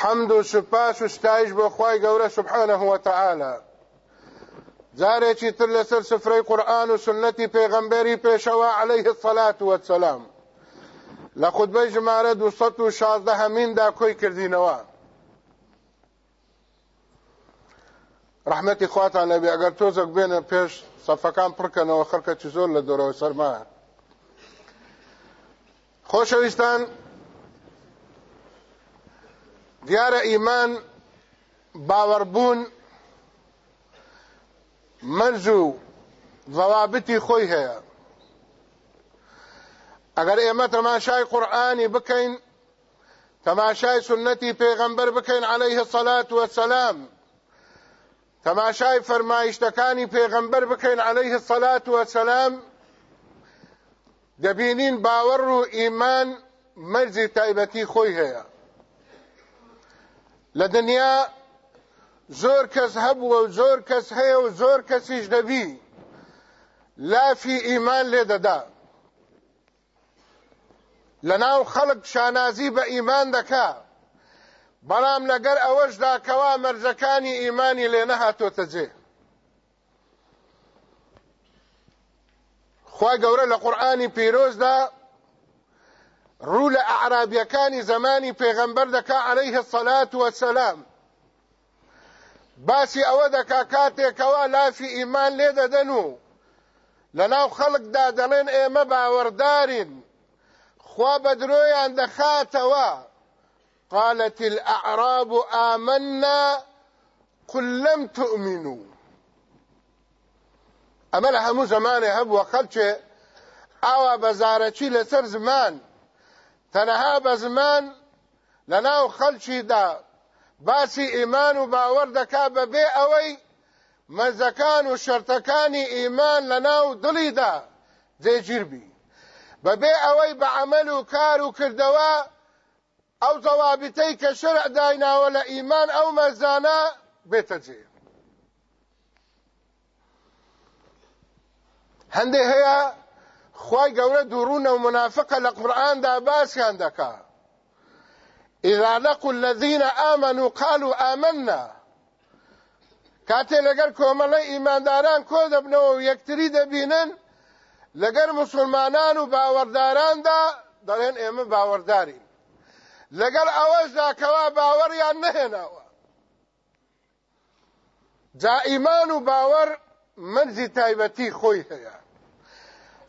حەمد و سوپاس و ستایش بۆ خی گەورە سبحانه وتعالى جارێکی تر لەسەر سفرەی قورآن و سنەتی پێغەمبەری پێشەوە عليه الصلاة والسلام لە خودبەی ژمارە دووسەد و شازدە هەمیندا کۆی کردینەوە. ڕحمەتی خواتان لەبێ ئەگەر تۆزێک بێنە پێش سەفەکان پڕکەنەوە خەرکەی زۆر لە دۆرەوە سەرمایە خۆشەویستان دیارە ئیمان باوەڕبوون مەرج و ضوابتی خۆی هەیە. ئەگەر ئێمە تەماشای قورآانی بکەین تەماشای سنەتی پێغەمبەر بکەین عليه الصلاة والسلام تەماشای فەرمایشتەکانی پێغەمبەر بکەین عليه الصلاة والسلام دەبینین باوەڕ و ئیمان مەرجی تایبەتی خۆی هەیە. لە دنیا زۆر کەس هەبووە و زۆر کەس هەیە و زۆر کەسیش دەبی لافی ئیمان لێ دەدا. لە ناو خەڵک شانازی بە ئیمان دەکا. بەڵام لەگەر ئەوەشدا کەوا مەرجەکانی ئیمانی لێ نەهاتۆتە جێ. خی گەورە لە قورآانی پیرۆزدا ڕوو لە ئەعرابیەکانی زمانی پێغەمبەر دەکا عليه الصلاة والسلام. باسی ئەوە دەکا کاتێکەوە لافی ئیمان لێ دەدەن لە ناو خەڵکدا دەڵێن ئێمە باوەڕدارین خوا بە درۆیان دەخاتەوە قالت الأعراب آمنا قل لم تؤمنوا ئەمە لە هەموو زمانێ هەبووە خەڵکێ ئاوا لەسەر زمان. تەنەها بە زمان لە ناو خەڵکیدا باسی ئیمان و باوەڕ دەکا بەبێ ئەوەی مەزەکان و شەرتەکانی ئیمان لە ناو دڵیدا جێگیربی بەبێ ئەوەی بە عمل و کار و کردەوە ئەو زەوابتەی کە شەرع دایناوە لە ئیمان ئەو مەزانە بێتە خی گەورە دوورونە و منافقە لە قورآاندا باسییان دەکا. إذا لقوا الذين آمنوا قالوا آمنا. کاتێ لەگەر کۆمەڵی ئیمانداران کۆ دەبنەوە و یەکتری دەبینن لەگەر مسلمانان و باوەڕداراندا دەڵێن ئێمە باوەڕدارین لەگەر ئەوەشدا کەوا باوەڕیان نەهێناوە. جا ئیمان و باوەڕ منزی تایبەتی خۆی هەیە.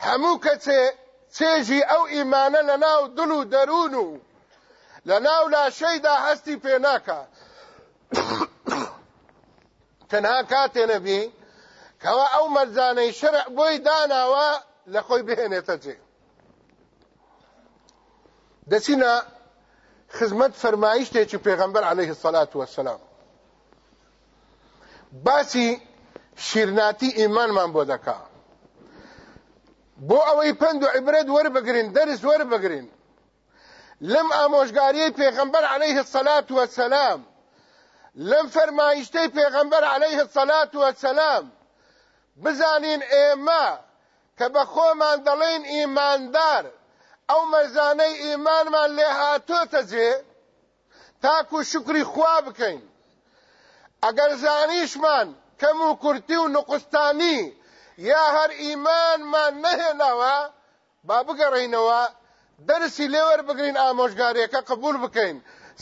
هەموو کەسێ چێژی ئەو ئیمانە لە ناو دڵ و دەروون و لە ناو لاشەیدا هەستی پێ ناکە تەنها کاتێ نەبی کەوا ئەو مەرزانەی شرع بۆی داناوە لە خۆی بهێنێتە جێ. دەچینە خزمەت فەرمایشتێکی پێغەمبەر عليه الصلاة والسلام باسی شیرناتی ئیمانمان بۆ دەکا. بۆ ئەوەی پند و عیبرەت وەربگرین دەرس وەربگرین. لەم ئامۆژگاریەی پێغەمبەر عليه الصلاة والسلام لەم فەرمایشتەی پێغەمبەر عليه الصلاة والسلام بزانین ئێمە کە بە خۆمان دەڵێن ئیماندار ئەو مەزانەی ئیمانمان لێ هاتۆتە جێ تاکو شکری خوا بکەین. ئەگەر زانیشمان کەم و کورتی و نقستانی یا هەر ئیمانمان نەهێناوە با بگەڕینەوە دەرسی لێوەر بگرین ئامۆژگارێکە قبول بکەین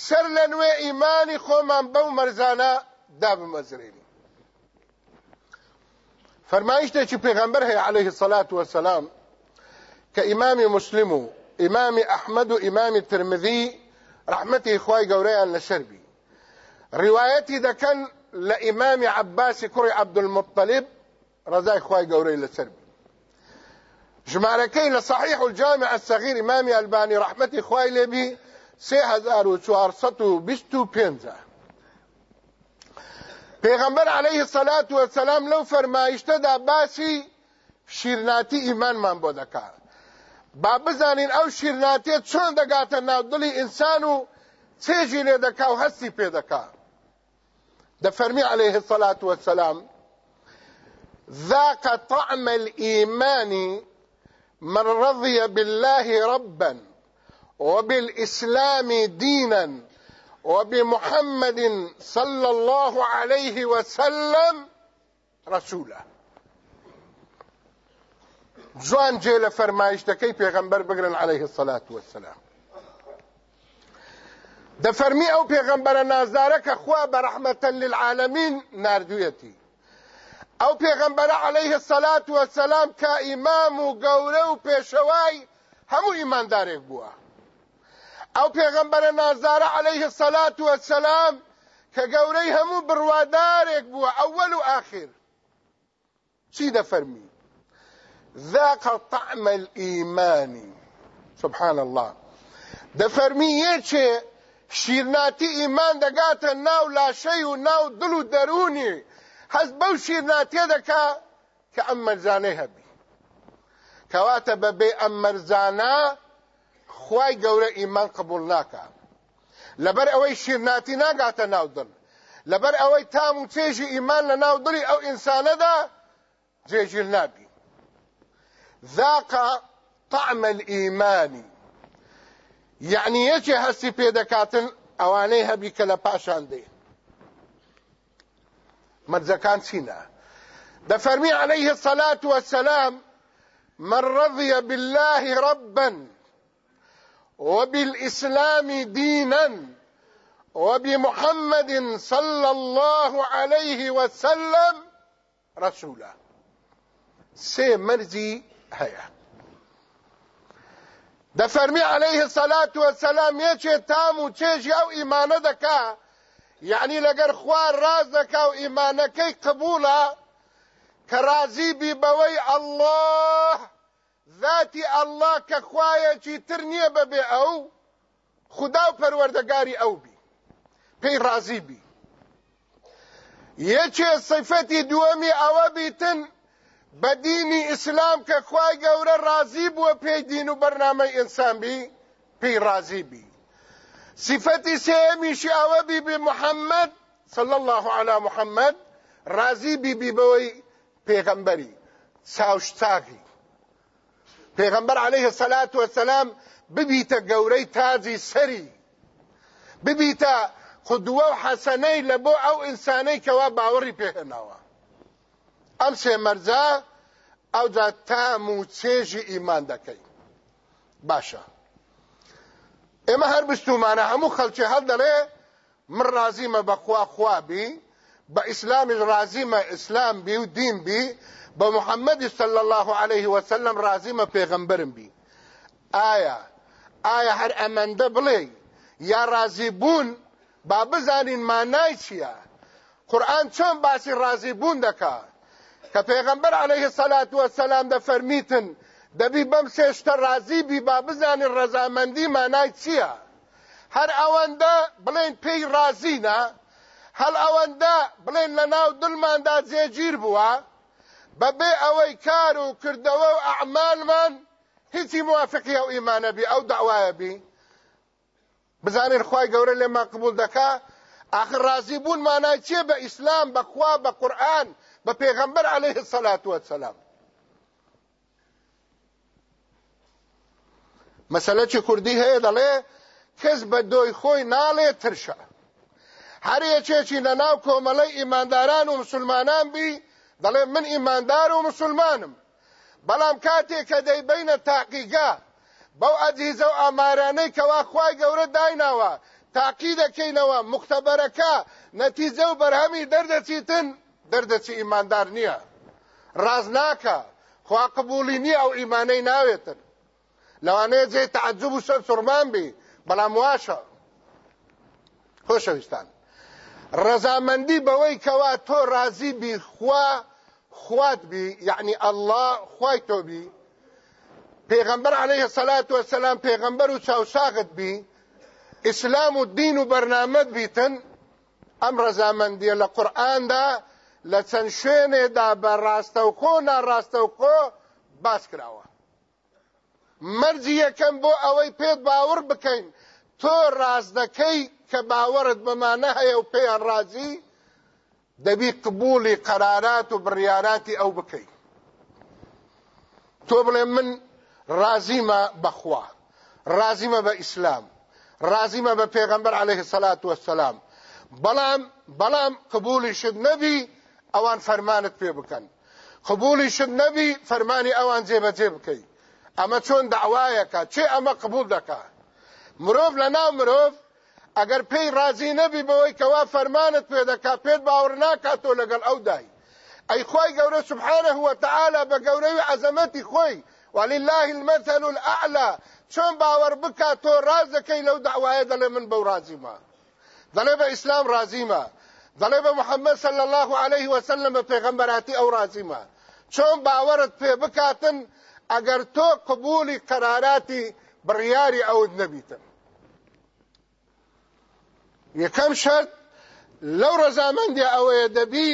سەر لە نوێ ئیمانی خۆمان بەو مەرزانە دابمەزرێنی فرمایشتێکی پێغەمبەر هەیە عليه الصلاة والسلام كإمام مسلم إمام أحمد إمام الترمذي رحمته إخوائي قوريان لشربي. روايتي ده كان لإمام عباس كري عبد المطلب رضاي إخوائي قوري لشربي جماركي لصحيح الجامع الصغير إمام ألباني رحمته إخوائي لبي سێ هزار و چوارسەد و بیست و پێنجە پێغەمبەر عەلەیهی سەلات وەسەلام لەو فەرمایشتەدا باسی شیرناتی ئیمانمان بۆ دەکات با بزانین ئەو شیرناتێ چۆن دەگاتە ناو دڵی ئینسان و چێژی لێ دەکا و هەستی پێ دەکا دەفەرمی عەلەیهی سەلات وەسەلام ذاق طعم الإيمان من رضي بالله ربًا وبالإسلام دينا وبمحمد صلى الله عليه وسلم رسولا. جوان جێ لە فەرمایشتەکەی پێغەمبەر بگرن عليه الصلاة والسلام. ئەو پێغەمبەرە نازدارە کە خوا بە ڕەحمەتەن للعالمین ئەو پێغەمبەرە عليه الصلاة والسلام کە ئیمام و گەورە و پێشەوای هەموو ئیماندارێک بووە ئەو پێغەمبەرە نازارە عليه الصلاة والسلام کە گەورەی هەموو بڕوادارێک بووە ئەوەل و آخر. چی دەفەرمی ذاق طعم الإيمان. سبحان الله. دەفەرمی یەکێ شیرناتی ئیمان دەگاتە ناو لاشەی و ناو دڵ و هەز بەو شیرناتێ دەکا کە ئەم مەرزانەی هەبی. کەواتە بەبێ ئەم مەرزانە خوای گەورە ئیمان قبول ناکە لەبەر ئەوەی شیرناتی ناگاتە ناو دڵ لەبەر ئەوەی تام و چێژی ئیمان لە ناو دڵی ئەو ذاق طعم الإيمان. يعني هەستی پێدەکاتن ئەوانەی هەبی کە لە پاشان دێ مەرجەکان چینە دەفەرمی عليه الصلاة والسلام من رضي بالله ربا وبالإسلام دينا وبمحمد صلى الله عليه وسلم رسولا. سي مرزي هيا دفرمي عليه الصلاة والسلام يچه تامو چيجي أو ايمانه دكا يعني لقر خوار راز دكا و ايمانكي قبولا كرازي بي بوي الله ذاتی الله کە خوایەکی تر نییە بەبێ ئەو خدا و پەروەردەگاری ئەو بی. پێی ڕازی بی. یەکێ سیفەتی دووەمی ئەوە بیتن بە دینی ئیسلام کە خوای گەورە ڕازی بووە پێی دین و بەرنامەی ئینسان بی پێی ڕازی بی. صفەتی سێمیشی ئەوە بی بی محەممەد صلى الله على محمد رازی بی بی بەوەی پێغەمبەری چاوشتاقی. پێغەمبەر عليه الصلاة والسلام ببیتە گەورەی تاجی سەری. ببیتە خودووە و حەسەنەی لە بۆ ئەو ئینسانەی کەوا باوەڕی پێهێناوە ئەم سێ مەرجە ئەوجا تام و چێژی ئیمان دەکەی. باشە. ئێمە هەر بستومانە هەموو خەلکی هەڵ دەڵێ من رازیمە بەخوا خوابی بە ئیسلامی رازیمە ئیسلام بی و دین بی بە محەممەدی صلی الله عليه وسلم رازیمە پێغەمبرم بی. ئایا ئایا هەر ئەمەندە بڵێ یا رازی بوون با بزانین مانای چییە؟ قورآن چۆن باسی رازی بوون دەکا؟ کە پێغەمبەر عليه الصلاة والسلام دەفەرمیتن دەبی بەم سێشتە رازی بی با بزانین ڕەزامەندی مانای چییە؟ هەر ئەوەندە بڵێن پێی رازینە هەل ئەوەندە بڵێن لە ناو دڵماندا جێگیر بووە بەبێ ئەوەی کار و کردەوە و ئەعمالمان هیچی موافقی ئەو ئیمانە بی ئەو داوایە بی. بزانین خی گەورە لێمان قبول دەکا آخر رازی بوون مانای چیە بە ئیسلام بەخوا بە قورآن بە پێغەمبەر عليه الصلاة والسلام مەسەلە چی کوردی هەیە دەڵێ؟ کەس بە دۆی خۆی ناڵێ ترشە. هەر یەکێکی لە ناو کۆمەڵەی ئیمانداران و مسلمانان بی دەڵێ من ئیماندار و مسلمانم. بەڵام کاتێک کە دەیبینە تاقیگا بەو ئەجیزە و ئامارانەی کەوا خوای گەورە دایناوە تاقی دەکەینەوە مختبەرەکە نەتیجە و بەرهەمی دەردەچیتن دەردەچی ئیماندار نییە. ڕاز ناکە خوا قبولی نییە ئەو ئیمانەی ناوێتن. لەوانەیە جێ تعجب و سەر سوڕمان بی بەڵام واشە. خۆشەویستان ڕەزامەندی بەوەی کەوا تۆ ڕازی بی خوا خوات بی یعنی الله خوای تۆ بی. پێغەمبەر عليه الصلاة والسلام پێغەمبەر و چاوساغت بی. ئیسلام و دین و بەرنامەت بیتن. ئەم ڕەزامەندیە لە قورئاندا لە چەند شوێنێدا بە ڕاستەوخۆ ناڕاستەوخۆ باس کراوە. مەرجی یەکەم بۆ ئەوەی پێت باوەڕ بکەین. تۆ ڕاز دەکەی کە باوەڕت بەمانە هەیە و پێیان ڕازی دەبی قبولی قەرارات و بڕیاراتی ئەو بکەیت تۆ بڵێ من رازیمە بەخوا رازیمە بە ئیسلام رازیمە بە پێغەمبەر عليه الصلاة والسلام بەڵام بەڵام قبولی شت نەبی ئەوان فەرمانت پێ بکەن. قبولی شت نەبی فەرمانی ئەوان جێبەجێ بکەیت ئەمە چۆن داوایەکە؟ چێ ئەمە قبول دەکات مرۆڤ لە ناو مرۆڤ ئەگەر پێی رازی نەبی بەوەی کەوا فەرمانت پێ دەکات پێت باوەڕ ناکاتۆ لەگەڵ ئەو دای. ئەی خۆی گەورە سبحانه وتعالى بە گەورەوی عەزەمەتی خۆی ولله المثل الأعلى چۆن باوەڕ بکات تۆ ڕاز دەکەی لەو داوایە؟ دەڵێ من بەو رازیمە دەڵێ بە ئیسلام رازیمە دەڵێ بە محەممەد صلی الله عليه وسلم بە پێغەمبەراتی ئەو رازیمە چۆن باوەڕت پێ بکاتن ئەگەر تۆ قبولی قەراراتی بڕیاری ئەوت نەبیتن یەکەم شەرت لەو ڕەزامەندی ئەوەیە دەبی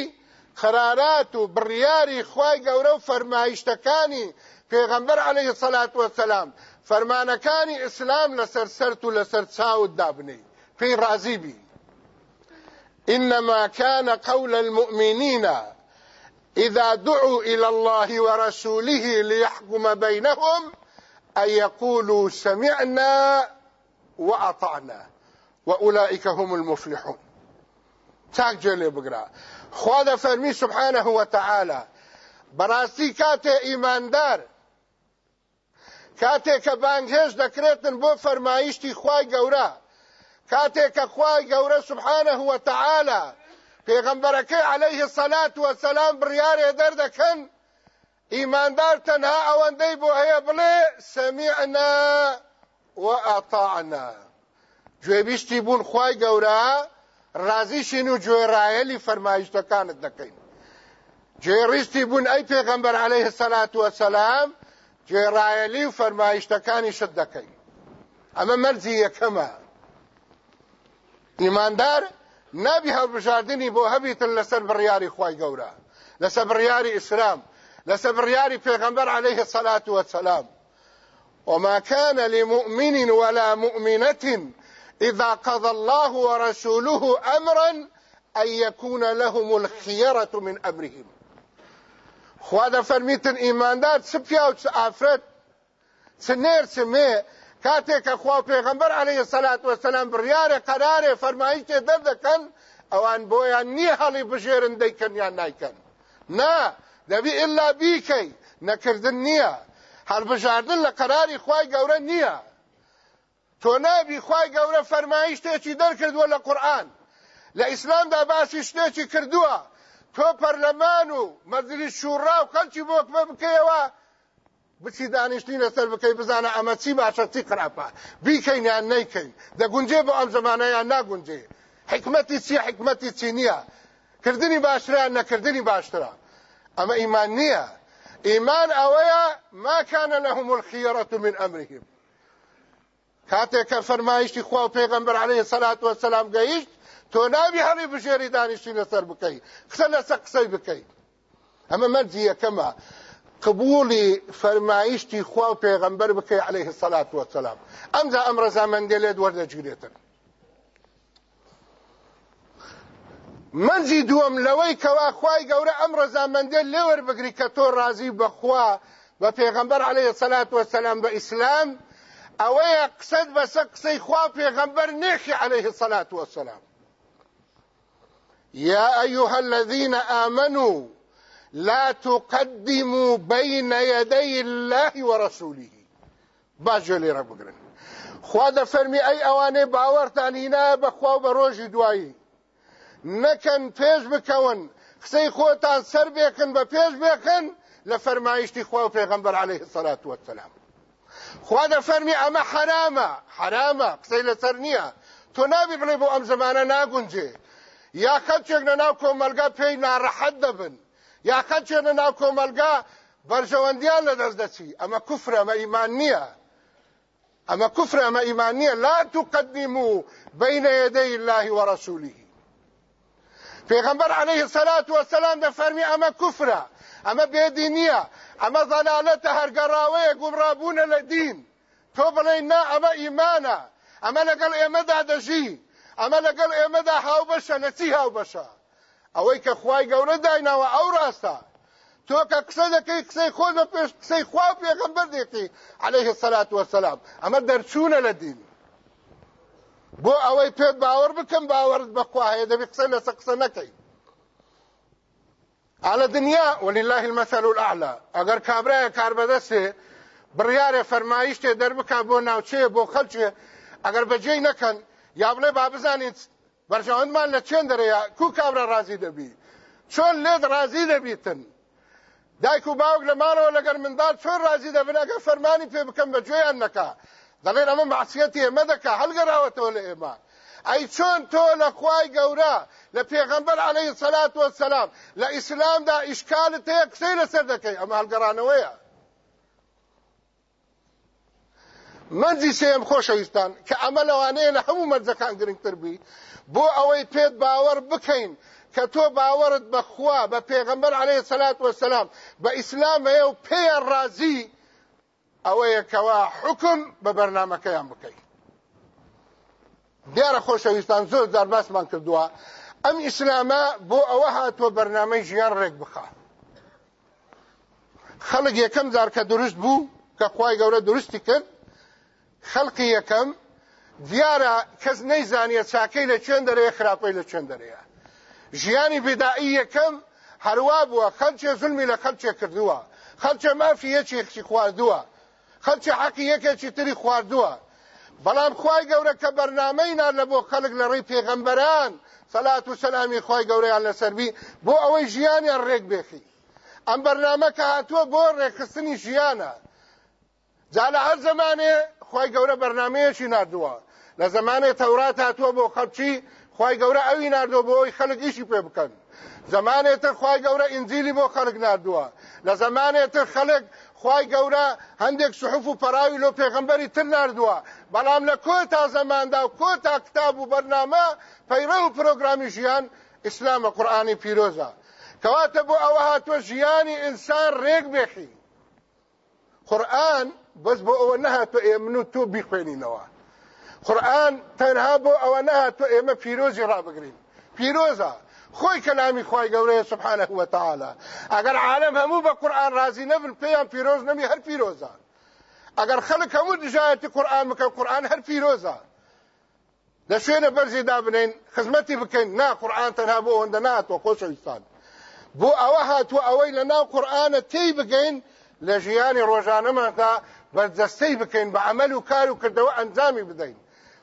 قەرارات و بڕیاری خوای گەورە و فەرمایشتەکانی پێغەمبەر عەلەیهی سەلات وەسەلام فەرمانەکانی ئیسلام لەسەر سەرت و لەسەر چاوت دابنەی پێی ڕازی بی. إنما كان قول المؤمنين إذا دعوا إلى الله ورسوله ليحكم بينهم أن يقولوا سمعنا وأطعنا. وأولئك هم المفلحون. چاک گوێ بگرە. خوا دەفەرمێ سبحانه وتعالى. بەڕاستی کاتێ ئیماندار. کاتێ کە بانگهێش دەکرێتن بۆ فەرمایشتی خوای گەورە. کاتێ کە خوای گەورە سبحانه وتعالى. پێغەمبەرەکەی عليه الصلاة والسلام بڕیارێ دەردەکەن. ئیماندار تەنها ئەوەندەی بۆ هەیە بڵێ سەمیعنا وئەطعنا گوێبیشتی بوون خوای گەورە ڕازیشین و گوێڕایەلی فەرمایشتەکانت دەکەین. گوێڕیستی بوون ئەی پێغەمبەر عليه الصلاة والسلام گوێڕایەلی و فەرمایشتەکانی شت دەکەین. ئەمە مەرجی یەکەمە. ئیماندار نابی هەڵبژاردننی بۆ هەبیتن لەسەر بڕیاری خی گەورە لەسەر بڕیاری ئیسلام لەسەر بڕیاری پێغەمبەر عليه الصلاة والسلام. وما كان لمؤمن ولا مؤمنة إذا قضى الله ورسوله أمرا أن يكون لهم الخيرة من أمرهم. خواده فرميتن إيمان دار سبيا و آفرت سنير سمي کاتێک کە خوا پێغمبەر عليه سەلات وسلام بڕیارێ قەرارێ فەرمایشتێ دەردەکەن ئەوان بۆیان نییە هەڵی بژێرن دەیکەن یان نایکەن. نا دەبی ئللا بیکەی نەکردن نییە. هەڵبژاردن لە قەراری خوای گەورە نییە. تۆ نابی خوای گەورە فەرمایی شتێکی دەرکردووە لە قورآن. لە ئیسلامدا باسی شتێکی کردووە. تۆ پەرلەمان و مەزلی شوڕا و خەلکی بۆکمە بکەیەوە بچی دانیشتی لەسەر بکەی بزانە ئەمە چی باشە چی قراپە بیکەین یان نەیکەین؟ دەگونجێ بۆ ئەم زمانەیان ناگونجێ؟ حکمەتی چی حکمەتی چی نییە؟ کردنی باشتران نەکردنی باشترە؟ ئەمە ئیمان نییە. ئیمان ئەوەیە ما كان لهم الخيرة من أمرهم کاتێک کە فەرمایشتی خوا و پێغەمبەر عليه سەلات وسلام گەیشت تۆ نابی هەڵی بژێری دانیشتی لەسەر بکەی. قسە لەسەر قسەی بکەیت ئەمە مەرجی یەکەمە. قبولی فەرمایشتی خوا و پێغەمبەر بکەی عليه الصلاة والسلام. ئەمجا ئەم ڕەزامەندێ لێت وەردەگیرێتن. منجی دووەم لەوەی کەوا خوای گەورە ئەم ڕەزامەندێ لێ وەربگری کە تۆ ڕازی بەخوا بە پێغەمبەر عليه الصلاة والسلام بە ئیسلام ئەوەیە قسەت بەسە قسەی خوا پێغەمبەر نێخی عليه الصلاة والسلام. يا أيها الذين آمنوا لا تقدموا بين يدي الله ورسوله. باجو لي رب قرن خوا دا فرمي اي اواني باورتان هنا بخوا بروج دوائي نكن پیش بكون خسي خوتان سر بيكن بپیش بيكن لفرمايشتي خوا وفيغمبر عليه الصلاة والسلام خوا دەفەرمێ ئەمە حەرامە حەرامە قسەی لەسەر نییە تۆ نابێ بڵێی بۆ ئەم زەمانە ناگونجێ یا خەلچێک لە ناو کۆمەلگا پێی ناڕەحەت دەبن. یا خەلچێک لە ناو کۆمەلگا بەرژەوەندیان لە دەست دەچی ئەمە کوفرە ئەمە ئیمان نییە ئەمە کوفرە ئەمە نییە لا تقدموا بين يدي الله ورسوله پێغەمبەر عليه الصلاة والسلام دەفەرمی ئەمە کوفرە ئەمە بێدینیە ئەمە زەلالەتە هەرگەڕاوەیە گومڕابوونە لە دین. تۆ بڵێ نا ئەمە ئیمانە ئەمە لەگەڵ ئێمەدا دەژی ئەمە لەگەڵ ئێمەدا هاو بەشە نەچی ئەوەی کە خوای گەورە دایناوە ئەو ڕاستە. تۆ کە قسە دەکەی قسەی خۆ لە پێش قسەی خوا پێغەمبەر دێکی عليه الصلاة والسلام ئەمە دەرچوونە لە دین. بۆ ئەوەی پێت باوەڕ بکەم باوەڕت بەخوا هەیە دەبێت قسە لەسەر قسە نەکەی. على دنیا ولله المثل الاعلى اگر کابرای کار بدسته بڕیارێ فەرمایشتێ دەربکە بۆ ناوچەیە بۆ خەلچێ ئەگەر بەجێی نەکەن یا بڵێ با بزانیت بەرژەوەندمان لە چێن دەرەیە؟ کو کابرا ڕازی دەبی؟ چۆن لێت ڕازی دەبیتن؟ دایک و باوک لە ماڵەوە لەگەر منداڵ چۆن ڕازی دەبن؟ ئەگە فەرمانی پێ بکەم بە گوێیان نەکا. دەڵێن ئەمە معسیەتی ئێمە دەکا هەڵگەراوەتەوە لە ئێمە. ئەی چۆن تۆ لە خوای گەورە لە پێغەمبەر عەلەیهی سەلات وەسەلام لە ئیسلامدا ئیشکالت هەیە قسەی لەسەر دەکەی ئەمە هەڵگەڕانەوەیە منجی سێم خۆشەویستان کە ئەمە لەوانەیە لە هەموو مەرجەکان گرنگتر بی. بۆ ئەوەی پێت باوەڕ بکەین کە تۆ باوەرت بەخوا بە پێغەمبەر عەلەیهی سەلات وەسەلام بە ئیسلام هەیە و پێیان ڕازی ئەوەیە کەوا حکم بە بەرنامەکەیان بکەیت دیارە خۆشەویستان زۆر جار باسمان کردووە. ئەم ئیسلامە بۆ ئەوە هاتووە بەرنامەی ژیان ڕێک بخە. خەڵک یەکەم جار کە دروست بوو کە خوای گەورە دروستی کرد. خەڵقی یەکەم دیارە کەس نەیزانیە چاکەی لە چێن دەرەیە خراپەی لە چێن دەرەیە. ژیانی بێدائی یەکەم هەروە بووە خەلچێ زلمی لە خەلچێ کردووە. خەلچە مافی یەکێکی خواردووە. خەلچە حەقی یەکێکی تری خواردووە. بەڵام خوای گەورە کە بەرنامەی نار لە بۆ خەڵک لە ڕێی پێغەمبەران سەلات و سەلامی خوای گەورەیان لەسەربی بۆ ئەوەی ژیانیان ڕێک بێخی. ئەم بەرنامە کە هاتووە بۆ ڕێکخستنی ژیانە. جا لە هەر زمانێ خوای گەورە بەرنمەیەکی نردووە. لە زمانێ تەورات هاتووە بۆ خەڵکی خوای گەورە ئەوی نردووە بۆ ئەوی خەڵک ئیشی پێ بکەن. زمانێتر خوای گەورە ئینجیلی بۆ خەڵک نردووە لە زمانێتر خەڵک خوای گەورە هەندێک سحف و پەراوی لۆ پێغمبەری تر نردووە بەڵام لە کۆتا زەماندا و کۆتا کتاب و بەرنامە پەیڕە و پرۆگرامی ژیان ئیسلامە قورآانی پیرۆزە. کەواتە بۆ ئەوە هاتووە ژیانی ئینسان ڕێک بێخی. قورآن بەس بۆ ئەوە نەهاتوە ئێمن و تۆ بیخوێنینەوە. قورآن تەنها بۆ ئەوە نەهاتوە ئێمە پیرۆزی ڕابگرین پیرۆزە خۆی کەلامی خی گەورەیە سبحانه وتعالى. ئەگەر عالم قورآن رازی نەبن پێیان پیرۆز نەمی هەر پیرۆزان ئەگەر خەڵک هەموو دژایەتی قورآن بکە قورآن هەر پیرۆزە لە شوێنە بەرزی دابنین خزمەتی بکەین نا قورآن تەنها بۆ ئەوەندە ناتوە خۆشەویستان بۆ ئەوە هاتووە ئەوەی لە ناو قورآانە تێی بگەین لە ژیانی ڕۆژانەماندا بەردەستەی بکەین بە عمل و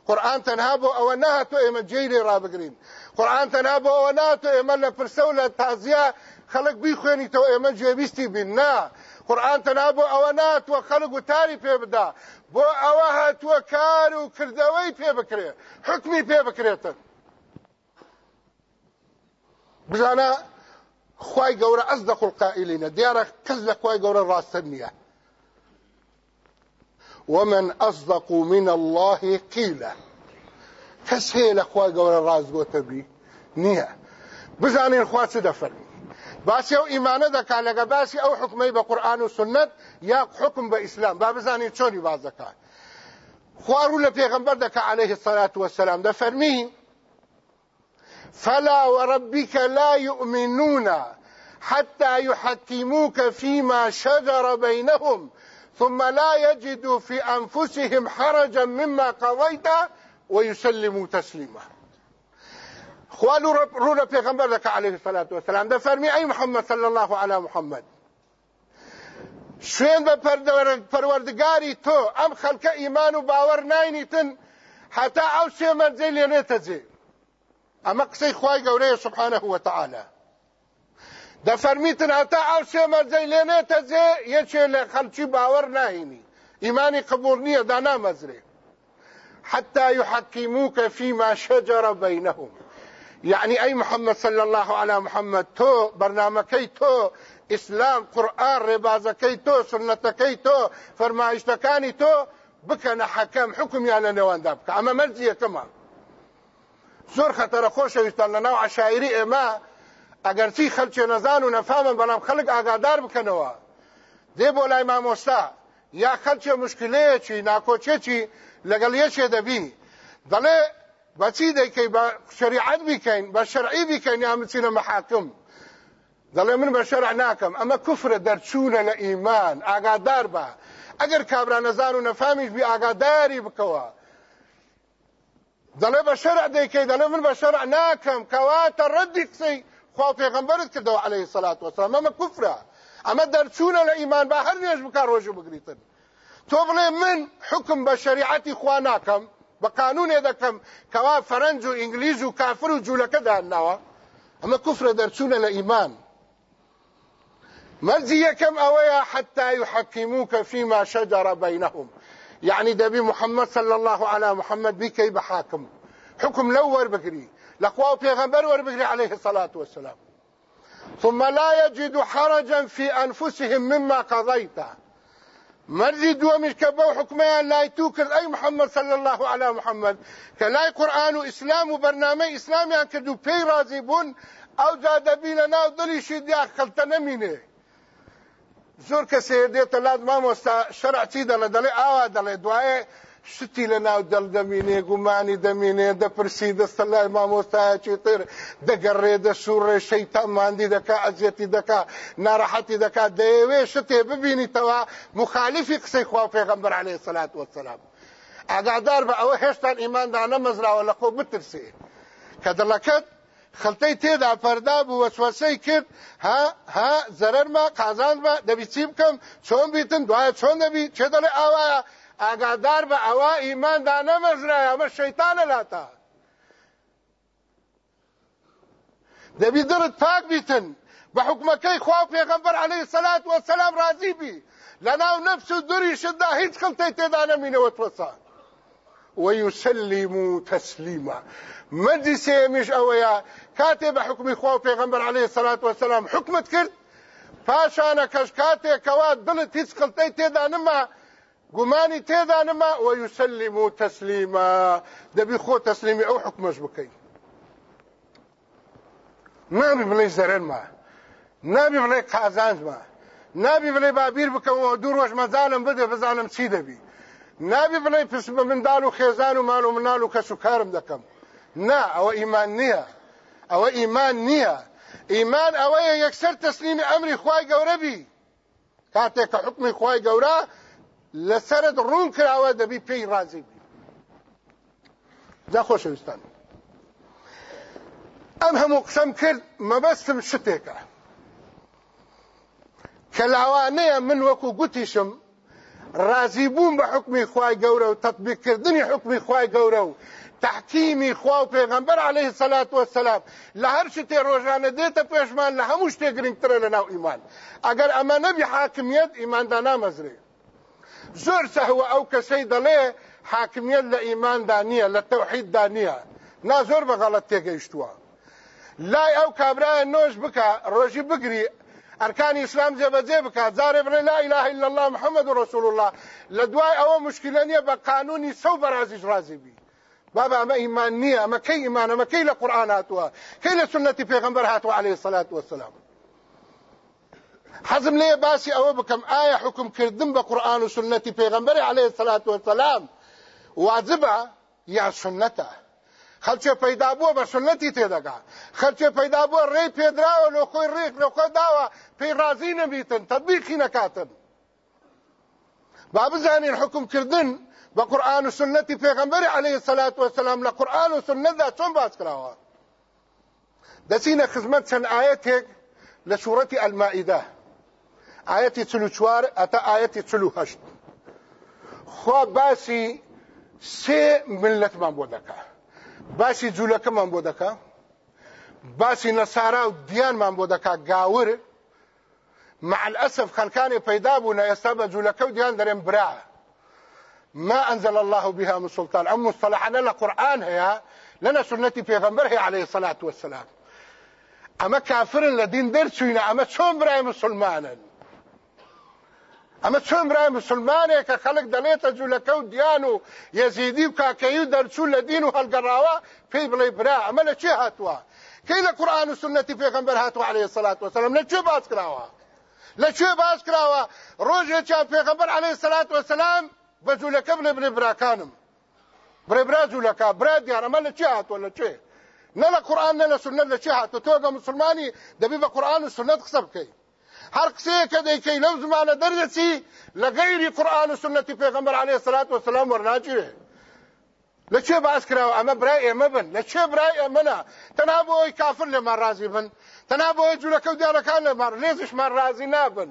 قورآن تەنها بۆ ئەوە نهاتۆ ئێمە جێری ڕابگرین قورآن تەنها بۆ ئەوە ناتۆ ئێمە لە پرسە و لە تازیە خەڵک بیخوێنیتەوە ئێمە جێویستی بین. نا. قورآن تەنها بۆ ئەوە ناتوە خەڵک و تاری پێ بدا. بۆ ئەوە هاتووە کار و کردەوەی پێ بکرێ حکمی پێ بکرێتن بزانە خی گەورە ئەس دەخڵ قائلینە دیارە کەس لە خی گەورە ڕاستە نییە. ومن أصدق من الله قيلا. کەس هەیە لە خوا گەورە ڕازگۆتە بی نییە بزانین خوا چ دەفەرمی باسی ئەو ئیمانە دەکات لەگە باسی ئەو حکمەی بە قورآن و سنت با بزانین چۆنی باز خوارو لە پێغەمبەر دەکات عليه الصلاة والسلام. دەفەرمی فلا وربك لا يؤمنون حتى يحكموك فيما شجر بينهم. ثم لا يجدوا في أنفسهم حرجا مما قضيت ويسلموا تسليما. خوالو رونا پیغمبر لك عليه الصلاة والسلام ده فرمي أي محمد صلى الله على محمد. شوين به تو ام خلق ایمان و باور ناینیتن حتى أو شي مرزي لنتزي اما قصي خواي قوريه سبحانه وتعالى سه مرزی لینه ته زه یچې له خلچی باور نه هیني ایمانی قبول نیه دا نه مزره حتى يحكموك فيما شجر بينهم يعني أي محمد صلى الله على محمد تو برنامجكي تو اسلام قرآن ربازكي تو سنتكي تو فرمایشتکانی تو بکن حکم حکم یا لنوان دابك اما مرزیه کما زور خطر خوش ویستان لناو عشائری اما ئەگەر چی خەلچێ نەزان و نەفامن بەڵام خەڵک ئاگادار بکەنەوە. دێ بۆ لای مامۆستا یا خەلچێ مشکلەیەکی ناکۆچێکی لەگەڵ یەکێ دەبی دەڵێ بەچی دەیکەی؟ بە شریعەت بیکەین بە شەرعی بیکەین یا بچینە مەحاکم دەڵێ من بە شەرع ناکەم. ئەمە کوفرە دەرچوونە لە ئیمان ئاگادار بە. ئەگەر کابرا نەزان و نەفامیش بی ئاگاداری بکەوە. دەڵێ بە شەرع دەیکەی دەڵێ من بە شەرع ناکەم. کەواتە ڕەدی قسەی خوا پێغمبرت کردەوە عليه الصلاة والسلام ئەمە کوفرە ئەمە دەرچوونە لە ئیمان با هەر نوێژ بکار ڕۆژ بگریتن. تۆ بڵێ من حکم بە شریعەتی خوا ناکەم بە قانونێ دەکەم کەوا فەرەنج و ئینگلیز و کافر و جوولەکە داناوە ئەمە کوفرە دەرچوونە لە ئیمان مرزي يكم أويا حتى يحكموك فيما شجر بينهم يعني دبي محمد صلى الله على محمد بكي بحاكم حكم لور بكري لخوا پیغمبر وربگری عليه الصلاة والسلام. ثم لا يجد حرجا في أنفسهم مما قضيت. مرزي دومش كبو لا يتوكر أي محمد صلى الله على محمد كلاي قرآن وإسلام وبرنامج إسلامي كردو بي رازي بون أو جاد بينا ناو دلي شديا خلطنا منه زۆر کەسێ دێتە لات مامۆستا شەرعچی دەڵێ دەڵێ ئاوا دەڵێ دوایە شتی لە ناو دڵ دەمینێ گومانی دەمینێ دەپرسی دەستە لای مامۆستایەکی تر. دەگەڕێ دەسوڕێ شەیتان ماندی دەکا ئەزیەتی دەکا ناڕەحەتی دەکا. دەیەوێ شتێ ببینیتەوە مخالفی قسەی خوا پێغەمبەر عەلەیهی سەلات وەسەلام ئاگادار بە ئەوە هێشتان ئیماندا نەمەزراوە لە خۆ بترسێ کە دڵەکەت خلتەی تێدا پەردا بوو وەسوەسەی کرد ها ها زەرەرمە قازانمە دەبی چی بکەم؟ چۆن بیتن دوایە چۆن دەبی؟ چێ دەڵێ؟ ئاوایە. ئاگادار بە ئەوە ئیماندا نەمەزرای ئەمە شەیتانە لاتا. دەبی دڵت پاک بیتن بە حکومەکەی خوا پێغەمبەر عەلەیهی سەلات وەسەلام ڕازی بی. لەناو نەفس و دریشتدا هیچ خەڵتەی تێدا نەمینەوە تۆسا ويسلموا تسليما مدي سيمش اويا كاتب حكمي خوا پیغمبر عليه الصلاه والسلام حكمت کرد. پاشانه کش کاته کوا دلت هیڅ خلطی تێدا نما. گومانی تێدا نما ويسلم تسليما. دەبی خۆ تەسلیمی ئەو حکمەش بکەیت نابی بڵێ زەرەرمە نابی بڵێ قازانجمە نابی بڵێ بابیر بکەمەوە دوو ڕۆژ مەزانم بدە بزانم چی دەبی. نابی بڵێ پس بە منداڵ و خێزان و ماڵ و مناڵ و کەس و کارم دەکەم. نا ئەوە ئیمان نییە. ئەوە ئیمان نییە. ئیمان ئەوەیە یەکسەر تەسلیمی ئەمری خوای گەورە بی. کاتێک کە حکمی خوای گەورە لەسرت ڕوون کراوە دەبی پێی ڕازی بی. جا خۆشەویستان ئەم هەموو قسەم کرد مەبەستم شتێکە کە لاوانەیە من وەکو گوتیشم ڕازی بووم بە حکمی خوای گەورە و تطبیقکردنی حکمی خوای گەورە و تحکیمی خوا و پێغەمبەر عليه الصلاة والسلام لە هەر شتێ ڕۆژانە دێتە پێشمان لە هەموو شتێک گرنگترە لە ناو ئیمان. ئەگەر ئەمە نەبی حاکمیت ئیماندا نامەزرێ زۆر سەهوە ئەو کەسەی دەڵێ حاکمیت لە ئیماندا نییە لە تەوحیددا نییە. نا زۆر بەغەڵەت تێگەیشتووە. لای ئەو کابرایە نۆش بکە ڕۆژی بگری ئەرکانی ئیسلام جێبەجێ بکات جارێ بڵێ لا اله الا الله محمد رسول الله لە دوای ئەوە مشکلە نییە بە قانونی سەو بەرازیش رازی بی. بابا ئەمە ئیمان نییە ئەمە کەی ئیمان ئەمە کەی لە قورآن هاتووە؟ کەی لە سنەتی پێغەمبەر هاتووە عليه الصلاة والسلام حەزم لێ باسی ئەوە بکەم ئایا حکمکردن بە قورآن و عليه الصلاة والسلام؟ واجبە یا سنەتە خەلچێ پەیدا بووە بە سنەتی تێدەگا خەلچێ پەیدا بووە ڕێی پێدراوە لۆ خۆی ڕێک لە خۆی داوە پێی ڕازی نەبیتن تەبیقی نەکاتن با بزانین حکمکردن بە قورآن عليه الصلاة والسلام لە قورآن و سنەتدا چۆن باس کراوە دەچینە خزمەت چەند ئاەتێک لە سوورەتی ئاەتی چلو چوار ئەتا ئاەتی چلو هەشت خوا باسی سێ ملەتمان بۆ دەکات باسی جوولەکەمان بۆ دەکا باسی نەسارا و دیانمان بۆ دەکا گاور. مع الأسف خەلکانی پەیدا بوون ئێستا جوولەکە و دیان دەرێن برا. ما أنزل الله بها من سلطان. أم مصطلحنا لقرآن هي لنا سنتي پیغمبر هي عليه الصلاة والسلام. ئەمە کافر لە دین دەرچووین ئەمە چۆن برای مسلمانە ئەمە چۆن برای مسلمانێک کە خەڵک دەڵێتە جوولەکە و دییان و یەزیدی و کاکەی و دەرچوو لە دین و هەلگەڕاوە پێی بڵێ برا ئەمە لە چێ هاتووە کەی لە قورآن و سنەتی پێغەمبەر هاتووە عليه الصلاة والسلام؟ لە کوێ باس کراوە لە کوێ باس کراوە ڕۆژێکیان پێغەمبەر عليه الصلاة والسلام بە جوولەکە بڵێ بڵێ براکانم. بڕێ برا جوولەکە برا دیار ئەمە لە چێ هاتووە لە کوێ نە لە قورآن نە لە سنەت لە چێ هاتووە تۆگە مسلمانی دەبی بە قورآن و سنەت قسە بکەیت هەر قسەیەکە دەیکەی لەو زمانە دەردەچی لە غەیری قورآن و سنەتی پێغەمبەر عەلەیهی سەلات وەسەلام وەرناگیرێ. لە چێ باس کراوە؟ ئەمە برای ئێمە بن. لە چێ برای ئێمەنا تەنا بۆ ئەوی کافر لێمان رازی بن. تەنا بۆ ئەوی جوولەکە و دیارەکان لێمان لێزشمان رازی نابن.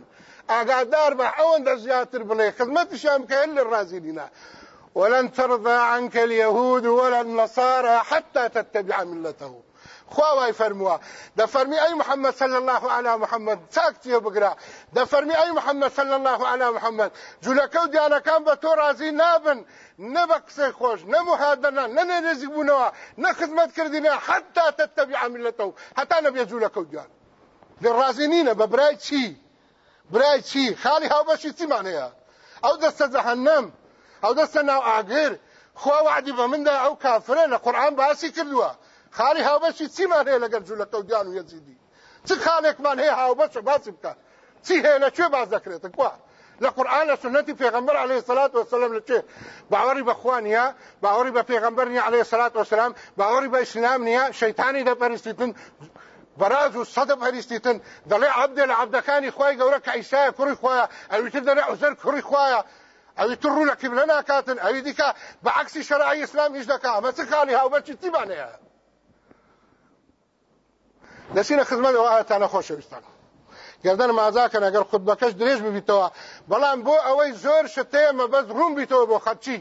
ئاگادار بە ئەوەندە زیاتر خزمەتیشیان بکە هەر لێ رازی دینا. ولن ترضى عنك اليهود ولا النصارى حتى تتبع ملتهم خواوای فەرمووە دەفەرمی ئەی محەممەد صل الله على محەممەد چاکتیە بگرا؟ دەفەرمی ئەی محەممەد صل الله على محەممەد. جوولەکە و دیانەکان بە تۆ نابن. نە بە قسەی خۆش نەموهادەنا نەنێ نێزی بوونەوە. نە خزمەت کردینە حتا تتبع ملتەوە هەتا نەبێ جوولەکە و دیان لێ رازی نینە بە برای چی؟ برای چی؟ خاڵی هاوبەشی ناو ئاگر. خوا وعدی بە مندا ئەو کافرە لە قورآن خاڵی هاوبەشی چیمان هەیە لەگەر جوولەکە و دیان و یەزیدی؟ چ خاڵێکمان هەیە هاوبەش باسی بکە چی هەیە لەکوێ باز دەکرێتن کوا؟ لە قورآن لە سنەتی پێغەمبەر عليه الصلاة والسلام لەکوێ باوەڕی بە خوا نییە باوەڕی بە پێغەمبەر نییە عليه الصلاة والسلام باوەڕی بە ئیسلام نییە شەیتانی دەپەرستیتن بەراز و سەدە پەریستیتن دەڵێ عەبدێ لە عەبدەکانی خوای گەورە کە ئیسایە کوڕی خۆیە ئەویتر دەڵێ عوزەر کوڕی خۆیە. ئەوی تر ڕوو لە کیبلە ناکاتن ئەوی دیکە بە عەکسی شەرعی ئیسلام هیچ دەکا ئەمە چ خاڵی هاوبەرچی تیمان هەیە دەچینە خزمەتەوە ئاەتانە خۆشەویستان گردن مازاکەن ئەگەر خودبەکەش درێژ ببیتەوە بەڵام بۆ ئەوەی زۆر شتەیە مەبەست ڕوون بیتەوە بۆ خەرچی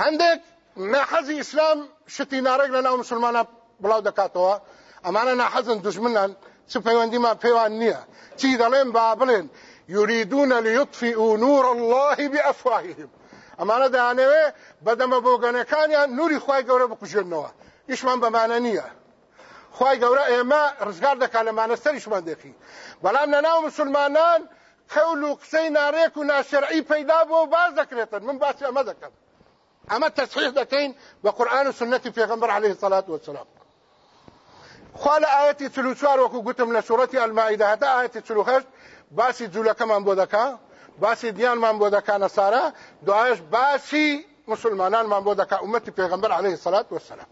هەندێک ناحەزی ئیسلام شتی نارێک لە ناو مسلمانە بڵاو دەکاتەوە. ئەمانە ناحەزن دژمنان چ پەیوەندیمان پێوان نییە. چی دەڵێن با بڵێن؟ يريدون ليطفئوا نور الله بأفواههم ئەمانە دەیانەوێ بەدەمە بۆگەنەکانیان نوری خی گەورە بکوژێنەوە. ئیشمان بەمانە نییە. خی گەورە ئێمە ڕزگار دەکات لە مانەستەریشمان دێخی بەڵام لە ناو مسلمانان کەول و قسەی نارێک و ناشرعی پەیدا بۆ باز دەکرێتن. من باسی ئەمە دەکەم. ئەمە تەصحیح دەکەین بە قورآن و سنەتی پێغەمبەر عليه الصلاة والسلام خوا لە ئاەتی چلو چوار وەکو گوتم لە سوورەتی ئەلمائیدە هەتا ئاەتی چلو هەشت باسی جوولەکەمان بۆ دەکا باسی دیانمان بۆ دەکا نەسارە دوایش باسی مسلمانانمان بۆ دەکا ئومەتی پێغەمبەر عليه الصلاة والسلام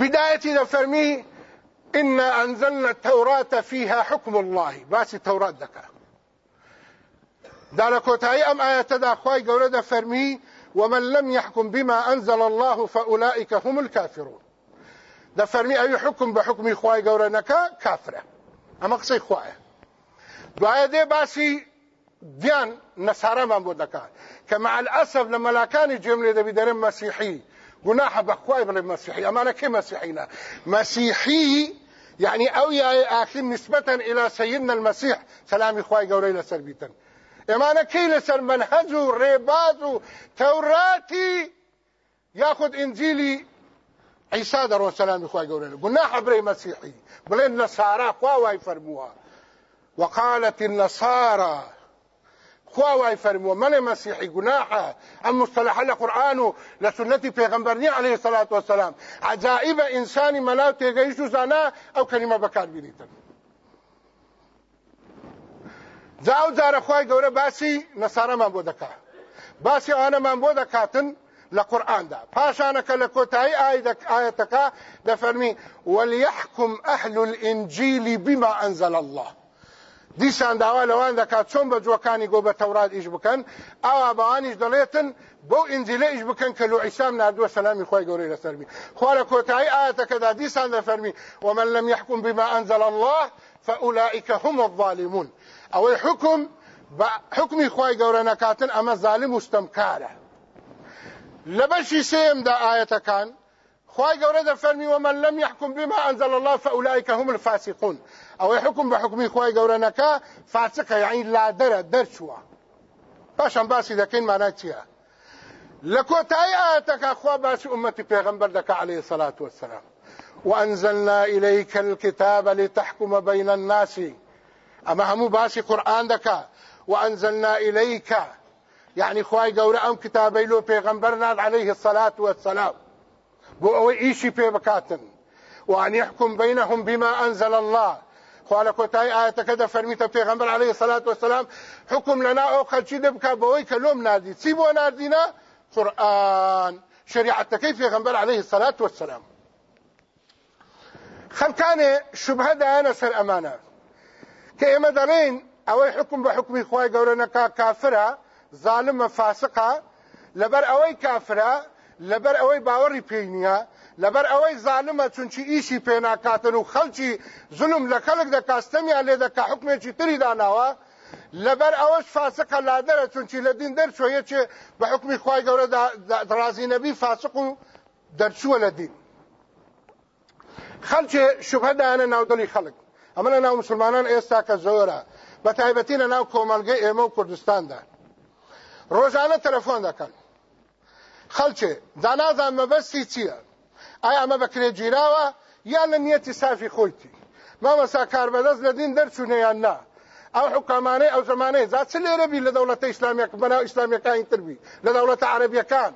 بدايتي فرمي إنا أنزلنا التوراة فيها حكم الله. باسي التوراة دكا. دا لە کۆتایی ئەم ئاەتەدا خی گەورە دەفەرمی ومن لم يحكم بما أنزل الله فأولئك هم الكافرون. دەفەرمی ئەوی حکم بە حکمی خی گەورە نەکە کافرە ئەمە قسەی خوایە دوایە دێ باسی دیان نەسارەمان بۆ دەکات کە مع الأسف لە مەلاکانی جێم لێ دەبی دەرم مەسیحی گوناح بەخوای بڵێ مەسیحی ئەمانە کێ مەسیحینە مەسیحی يعني أو يا أخي نسبة إلى سيدنا المسيح. سلام أخوي قوري لسر بيتن. امانا كي لسر منهج ريباز توراتي يأخذ إنجيلي عيسى در سلام أخوي قوري قلنا حبري مسيحي بلين نصارى خواواي فرموها وقالت النصارى خواواي فرموها من مسيحي قناحة أم مصطلح القرآن لسنة پیغمبرني عليه الصلاة والسلام. عجائب انساني ملاو تيغيشو زانا أو كلمة بكار بنيتن زاو زار خوای گەورە باسی نەسارەمان بۆ دەکات باسی ئەوانەمان بۆ دەکاتن لە قورآاندا پاشانەکە لە کۆتایی ئاەتەکە دەفەرمی وەلیحکم ئەهل الئنجیلی بما أنزل الله. دیسان داوا لەوان دەکات چۆن بە جوەکانی گۆ بە تەورات ئیش بکەن؟ ئاوا بەوانیش دەڵێتن بۆ ئینجیلە ئیش بکەن کە لو عیسام نردووە سەلامی خۆی گەورەی لەسەرمی خوا لە کۆتایی ئاەتەکەدا دیسان دەفەرمی ومن لم يحكم بما أنزل الله فأولئك هم الظالمون. ئەوەی حکم حکمی خی گەورە نەکاتن ئەمە ظالم وستەمکارە لە بەشی سێمدا ئاەتەکان خی گەورە دەفەرمی ومن لم يحكم بما أنزل الله فأولئك هم الفاسقون. حکمی خی گەورە نەکە فاسقە یعنی لادەرە دەرچووە پاشان باسی دەکەین مانای چییە لە کۆتایی ئاەتەکە خوا باسی ئومەتی پێغمبەر دەکە عليه الصلاة والسلام. وأنزلنا إليك الكتاب لتحكم بين الناس. أما همو باسي قرآن دكا. وأنزلنا إليك. يعني خواي قورا أم كتابي لو پیغمبرنا عليه الصلاة والسلام. بو أو إيشي في بكاتن وأن يحكم بينهم بما أنزل الله. خوا لە کۆتایی ئاەتەکە دەفەرمیتە پێغمبەر عليه سلات وسلام حکم لەنا ئەو خەرچی دەبکە بەوەی کە لۆم نادی چی بۆ ناردینە قورآن. شریعەتەکەی پێغمبەر عليه سلات وسلام خەلکانێ شوبهە دایانە سەر ئەمانە. کە ئێمە دەڵێن ئەوەی حکم بە حکمی خی گەورە نەکا کافرە ظالمە فاسقا لەبەر ئەوەی کافرە لەبەر ئەوەی باوەڕی پێی نییە لەبەر ئەوەی ظالمە چونچی ئیشی پێناکاتن و خەڵکی زلم لە کەلک دەکاستەمیان لێ دەکا حکمێکی تری داناوە لەبەر ئەوەش فاسقە لادەرە چونچی لە دین دەرچۆیە چێ بە حکمی خی گەورە درازی نەبی فاسق و دەرچووە لە دین. خەلکێ شوبهەدانە ناودڵی خەڵک. ئەمە لە ناو مسلمانان ئێستا کە زۆرە. بە تایبەتی لە ناو کۆمەلگەی ئێمە و کوردستاندا. ڕۆژانە تەلەفۆن دەکەن. خەلچێ دانازان مەبەستی چییە؟ ئایا ئەمە بەکرێ گیراوە یان لە نیەتی سافی خۆیتی؟ مامۆستا کاربەدەست لە دین دەرچوونەیان نا. ئەو حکامانەی ئەو زمانەی زات چ لێرەبی لە دەوڵەتە ئیسلامیەک بەناو ئیسلامیەکانی تربی لە دەوڵەتە عەرەبیەکان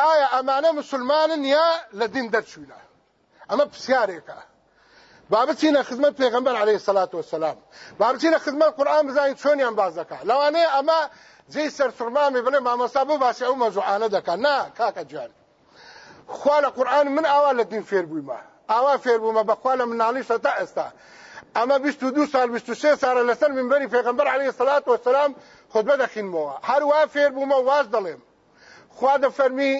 ئایا ئەمانە مسلمانن یا لە دین دەرچوونە؟ ئەمە پرسیارێکە. بابچینە خزمەت پێغەمبەر عليه الصلاة والسلام بابچینە خزمەت قورآن بزانین چۆنیان باس دەکات لەوانەیە ئەمە جێی سەرسوڕمانی بڵێ مامۆستا بوو باسی ئەو مەزوعانە دەکات نا کاکە جان خوا لە قورآن من ئاوا لە دین فێر بوویمە. ئاوا فێر بوومە بەخوا لە مناڵیشە تا ئێستا. ئەمە 22 سال 23 ساڵە لەسەر منبەری پێغمبەر عليه الصلاة والسلام خطبە دەخینمەوە. هەروە فێر بوومە واش دەڵێم. خوا دەفەرمی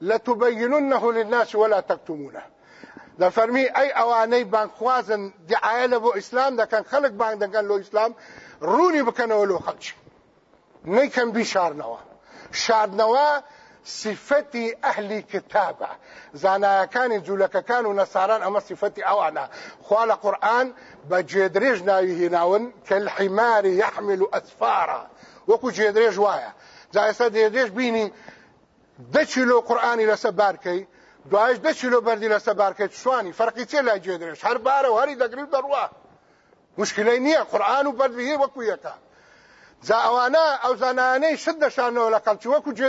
لتبيننه للناس ولا تكتمونه دەفەرمی ئەی ئەوانەی بانخوازن دیعایە لە بۆ ئیسلام دەکەن خەڵک بانگ دەکەن لۆ ئیسلام ڕوونی بکەنەوە لۆ خەڵکی. نەیکەم بیشارنەوە. شاردنەوە صفەتی ئەهلی کتابە زانایەکانی جوولەکەکان و نەساران ئەمە صفەتی ئەوانە. خوا لە قورآن بە جێدرێژ ناوی هێناون کە الحیماری یحمل ئەسفارە وەکو جێدرێژ وایە. جا ئێستا جێدرێژ بینی دە کیلۆ قورآانی لەسەر بارکەی دوایش دە چیلۆ بەردی لەسە بارکەیت شوانی فەرقی چێ لای گوێ درێژ هەر بارە و هەری دەگرێت دەڕوا مشکلەی نییە قورآن و بەردی وەکو یەکە. جا ئەوانە ئەو زانانەی شت دەشانەوە لە قەڵکی وەکو گوێ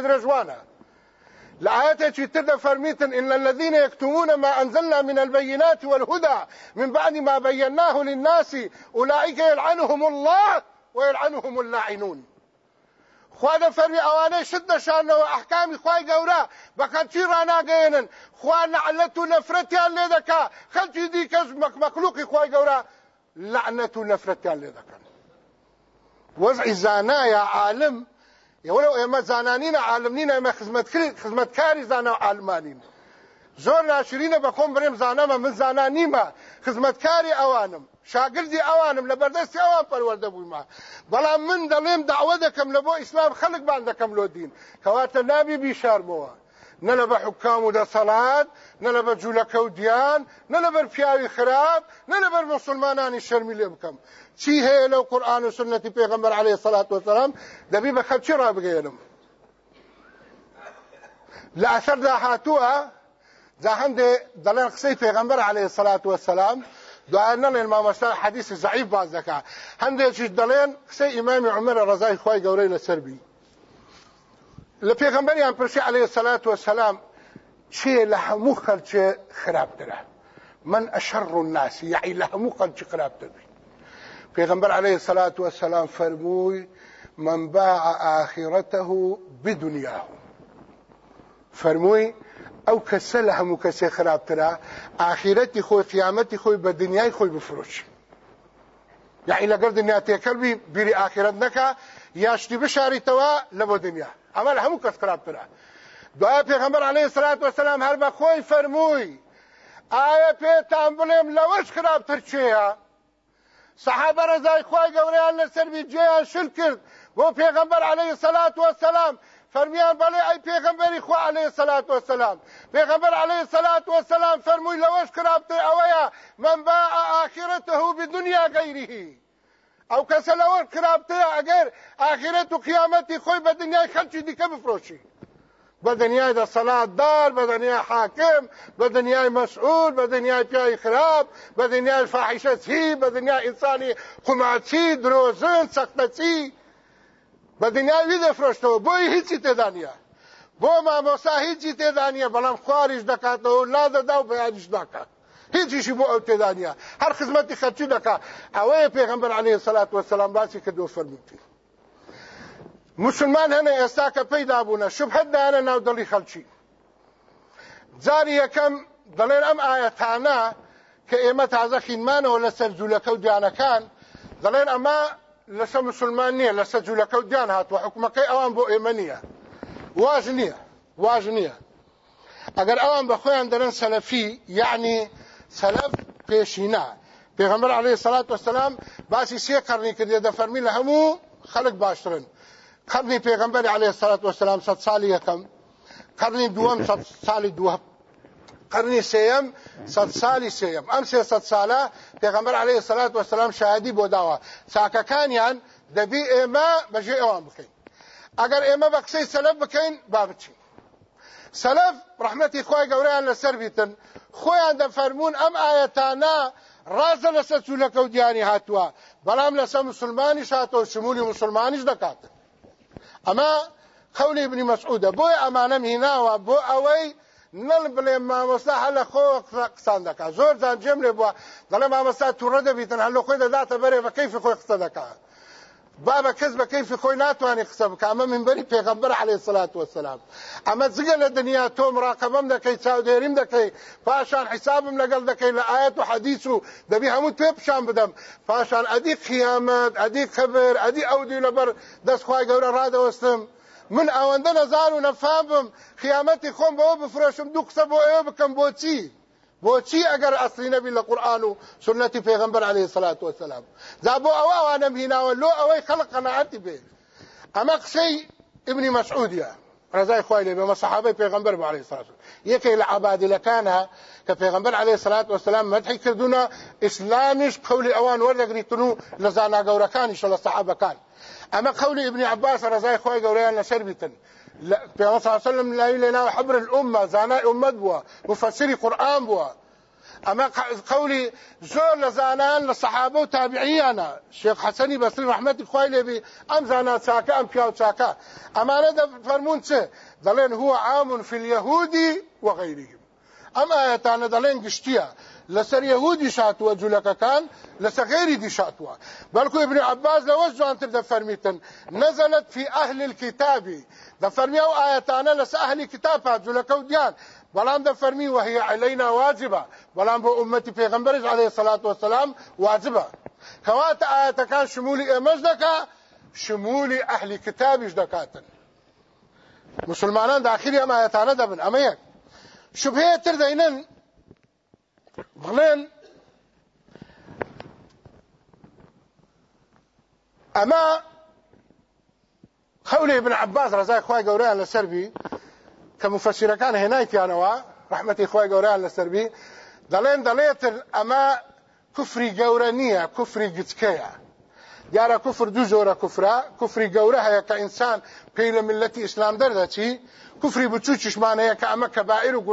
جوانە لآياتي تدى فرميتن إن الذين يكتمون ما أنزلنا من البينات والهدى من بعد ما بيناه للناس أولئك يلعنهم الله ويلعنهم اللاعنون. خوا د فرمی شد نشانه أو احکام خوای ګورا بکچی رانا گینن خوا لعنت و له دکا خلچ دي کس مخلوق خوای ګورا لعنت و نفرت له دکا وەزعی عالم یەوەرە ئێمە زانانینە عالم نینە ئێمە خزمەتکاری زانە و عالمانین. زۆر ناشرینە بە خۆم برێم زانەمە من زانا نیمە. خزمەتکاری ئەوانم شاگردی ئەوانم لە بەردەستی ئەوان پەروەردە بوویمە. بەڵام من دەڵێم داوە دەکەم لە بۆ ئیسلام خەڵک بان دەکەم لۆ دین. کەواتە نابی بیشارمەوە. نە لە بە حکام و دەسەڵات نە لە بە جوولەکە و دییان نە لە بەر پیاوی خراپ نە لە بەر مسلمانانی شەرمی لێ بکەم. چی هەیە لەو قورآن و سنەتی پێغەمبەر عليه سەلات وسلام دەبی بە خەلکی ڕابگەێنم لە ئەسەردا هاتووە جا هەندێ دەڵێن قسەی پێغەمبەر عليه سەلات وسلام دوای نەڵێن مامەستا حەدیثی زعیف باز دەکا. هەندێکیش دەڵێن قسەی ئیمامی عمر ڕزای خی گەورەی لەسەر بی لە پێغەمبەریان پرسی عليه سەلات وسلام چێ لە هەموو خەلچێ خراپترە من ئەشەڕ الناس یعی لە هەموو خەلکی خراپتر بی پێغەمبەر عليه الصلاة والسلام فەرمووی من باع آخرته بدنياه فەرمووی ئەو کەسە لە هەموو کەسێ خراپترە ئاخرەتی خۆی قیامەتی خۆی بە دنیای خۆی بفرۆشی یعنی لەگەر دنیا تێکەڵبی بیری ئاخرەت نەکە یاشتی بشاریتەوە لە بۆ دنیا. ئەمە لە هەموو کەس خراپترە دوای پێغەمبەر عەلەیهی سەلات وەسەلام هەر بە خۆی فەرمووی ئایا پێتان بڵێم لەوەش خراپتر چێە سەحابە ڕزای خۆی گەورەیان لەسەر بی جێیان شل کرد بۆ پێغەمبەر عەلەیهی سەلات وەسەلام فرمیان بله ای پیغمبری خو علیه الصلاة والسلام پیغمبر علیه الصلاة والسلام فرموی لوش کرابت اویا من باع آخرته بدنیا غیره أو کس لوش کرابت اگر آخرت و قیامتی خوی به دنیای خلچی دیکه بفروشی؟ به دنیای د صلات دار به دنیای حاکم به دنیای مسئول به دنیای پیای خراب به دنیای فاحشه به دنیای انسانی قماچی دروزن سختچی بە دنیاوی دەفرۆشتەوە بۆی هیچی تێدانە بۆ مامۆسا هیچی تێدانە بەڵام خواریش دەکاتەوە لا دەدا و بەیانیش هیچیشی بۆ ئەو تێدانە هەر خزمەتی خەرچی دەکات ئەوەیە پێغمبەر عليه سلات وسلام باسی کردو فەرموتی مسلمان هەنە ئێستا کە پەیدا بوونە شبهت دایانە ناو دڵی خەلچی جاری یەکەم دەڵێن ئەم ئاەتانە کە ئێمە تازە خینمانەوە لەسەر جوولەکە و دیانەکان دەڵێن ئەمە لەسە مسلمان نییە لەسە جوولەکە و دیان هاتووە. حکومەکەی ئەوان بۆ ئێمە نییە. واژ نییە واژ نییە. ئەگەر ئەوان بە خۆیان دەرن سەلەفی یعنی سەلەف پێشینا پێغەمبەر عەلەیهی سەلات وەسەلام باسی سێ قەرنی کردێ دەفەرمی لە هەموو خەڵک باشترن. قەرنی پێغەمبەری عەلەیهی سەلات وەسەلام سەد ساڵی یەکەم قەرنی دووەم سەد ساڵی دووەم قرنی سێم سەد ساڵی سێم ئەم سێ سەد ساڵە پێغەمبەر عەلەیهی سەلات وەسەلام شاهدی بۆ داوە. چاکەکانیان دەبی ئێمە بەژێ ئەوان بکەین. ئەگەر ئێمە بە قسەی سەلەف بکەین با بچین. سەلەف ڕەحمەتی خوای گەورەیان لەسەر بیتن. خۆیان دەفەرموون ئەم ئاەتانە ڕازە لەسەر جوولەکە و دیانی هاتووە. بەڵام لەسەر مسلمانیش هاتەوە شمولی مسلمانیش دەکات. ئەمە قەولی ابن مەسعودە بۆی ئەمانەم هیناوە بۆ ئەوەی نەڵ بڵێ مامۆستا هەل لە خۆ قسان دەکات زۆر جان جێم لێ بووە. دەڵێ مامۆستا تووڕە دەبیتن هەل لە خۆی دەداتە بەرێ بە کەیفی خۆی قسە دەکات بابە کەس بە کەیفی خۆی ناتوانێت قسە بکە ئەمە منبەری پێغەمبەر عەلەیهی سەلات وەسەلام ئەمە جگە لە دنیا تۆ مراقەبەم دەکەی چاودێریم دەکەی پاشان حیسابم لەگەڵ دەکەی لە ئاەت و حەدیث و دەبی هەموو پێ پیشان بدەم پاشان ئەدی قیامەت ئەدی قبر ئەدی ئەودی لەبەر دەستخوای گەورە ڕادەوەستم من ئەوەندە نەزار و نەفام بم. خیامەتی خۆم بەوە بفرۆشم دوو قسە بۆ ئێوە بکەم بۆچی بۆچی ئەگەر ئەسلی نەبی لە قورآن و سنەتی پێغمبەر عليه الصلاة والسلام جا بۆ ئەوە ئەوانەم هیناوە لۆ ئەوەی خەڵق قەناعەتی بێ. ئەمە قسەی ابنی مەسعودیە ڕزای خوای لێ بەمە صحابەی پێغمبەر بۆ عليه الصلاة والسلام یەکێک لە عەبادلەکانە کە پێغمبەر عليه الصلاة والسلام مدحی کردوونە ئیسلامیش قەولی ئەوان وەردەگریتن و لە زاناگەورەکانیش لە سەحابەکان اما قول ابن عباس رضای خوای گەورەیان لەسەر بیتن. پێغەمبەر صلی الله علیه وسلم لا لنا حبر الأمة زانای امت بووە مفسری قورآن بووە أما قولي زۆر لە زانان لە سەحابە و تابعیانە شێخ حەسەنی بەسری ڕحمەتی خوای لێبی ئەم زانا چاکە ئەم پیا و چاکە ئەمانە دەفەرمونون چ دەڵێن هو عام في اليهود وغيرهم. ئەم ئاەتانە دەڵێن گشتیە لەسەر یهودی شاتووە جوولەکەکان لەسەر غێری دیشاتووە بەڵکو ابن عباس لەوە جوانتر دەفەرمیتن نەزەلت في ئەهل الكتابی دەفەرمی ئەو ئاەتانە لەسەر ئەهلی کتاب جوولەکە و دیان بەڵام دەفەرمی وهي علينا واجبة. بەڵام بۆ ئومەتی پێغمبەرش عليه الصلاة والسلام واجبة. کەواتە ئاەتەکان شمولی ئێمەش دەکا شمولی ئەهلی کتابیش دەکاتن مسلمانان داخلی ئەم ئاەتانە دەبن ئەمە یەک شبهەیە تر بڵێن ئەمە قولي ابن عباس ڕزای خخوای گەوریان لەسەربی کە مفەسیرەکان هێنایتیانەوە ڕحمەتی خخوای گەوریان لەسەربی دەڵێن دەڵێتر ئەمە کوفری گەورە نییە کوفری گچکەیە دیارە کوفر دوو زۆرە کوفرا کوفری گەورە هەیە کە ئینسان پێی لە ملەتی ئیسلام دەردەچی کوفری بچوو چشمانەیە کە ئەمە کەبائر و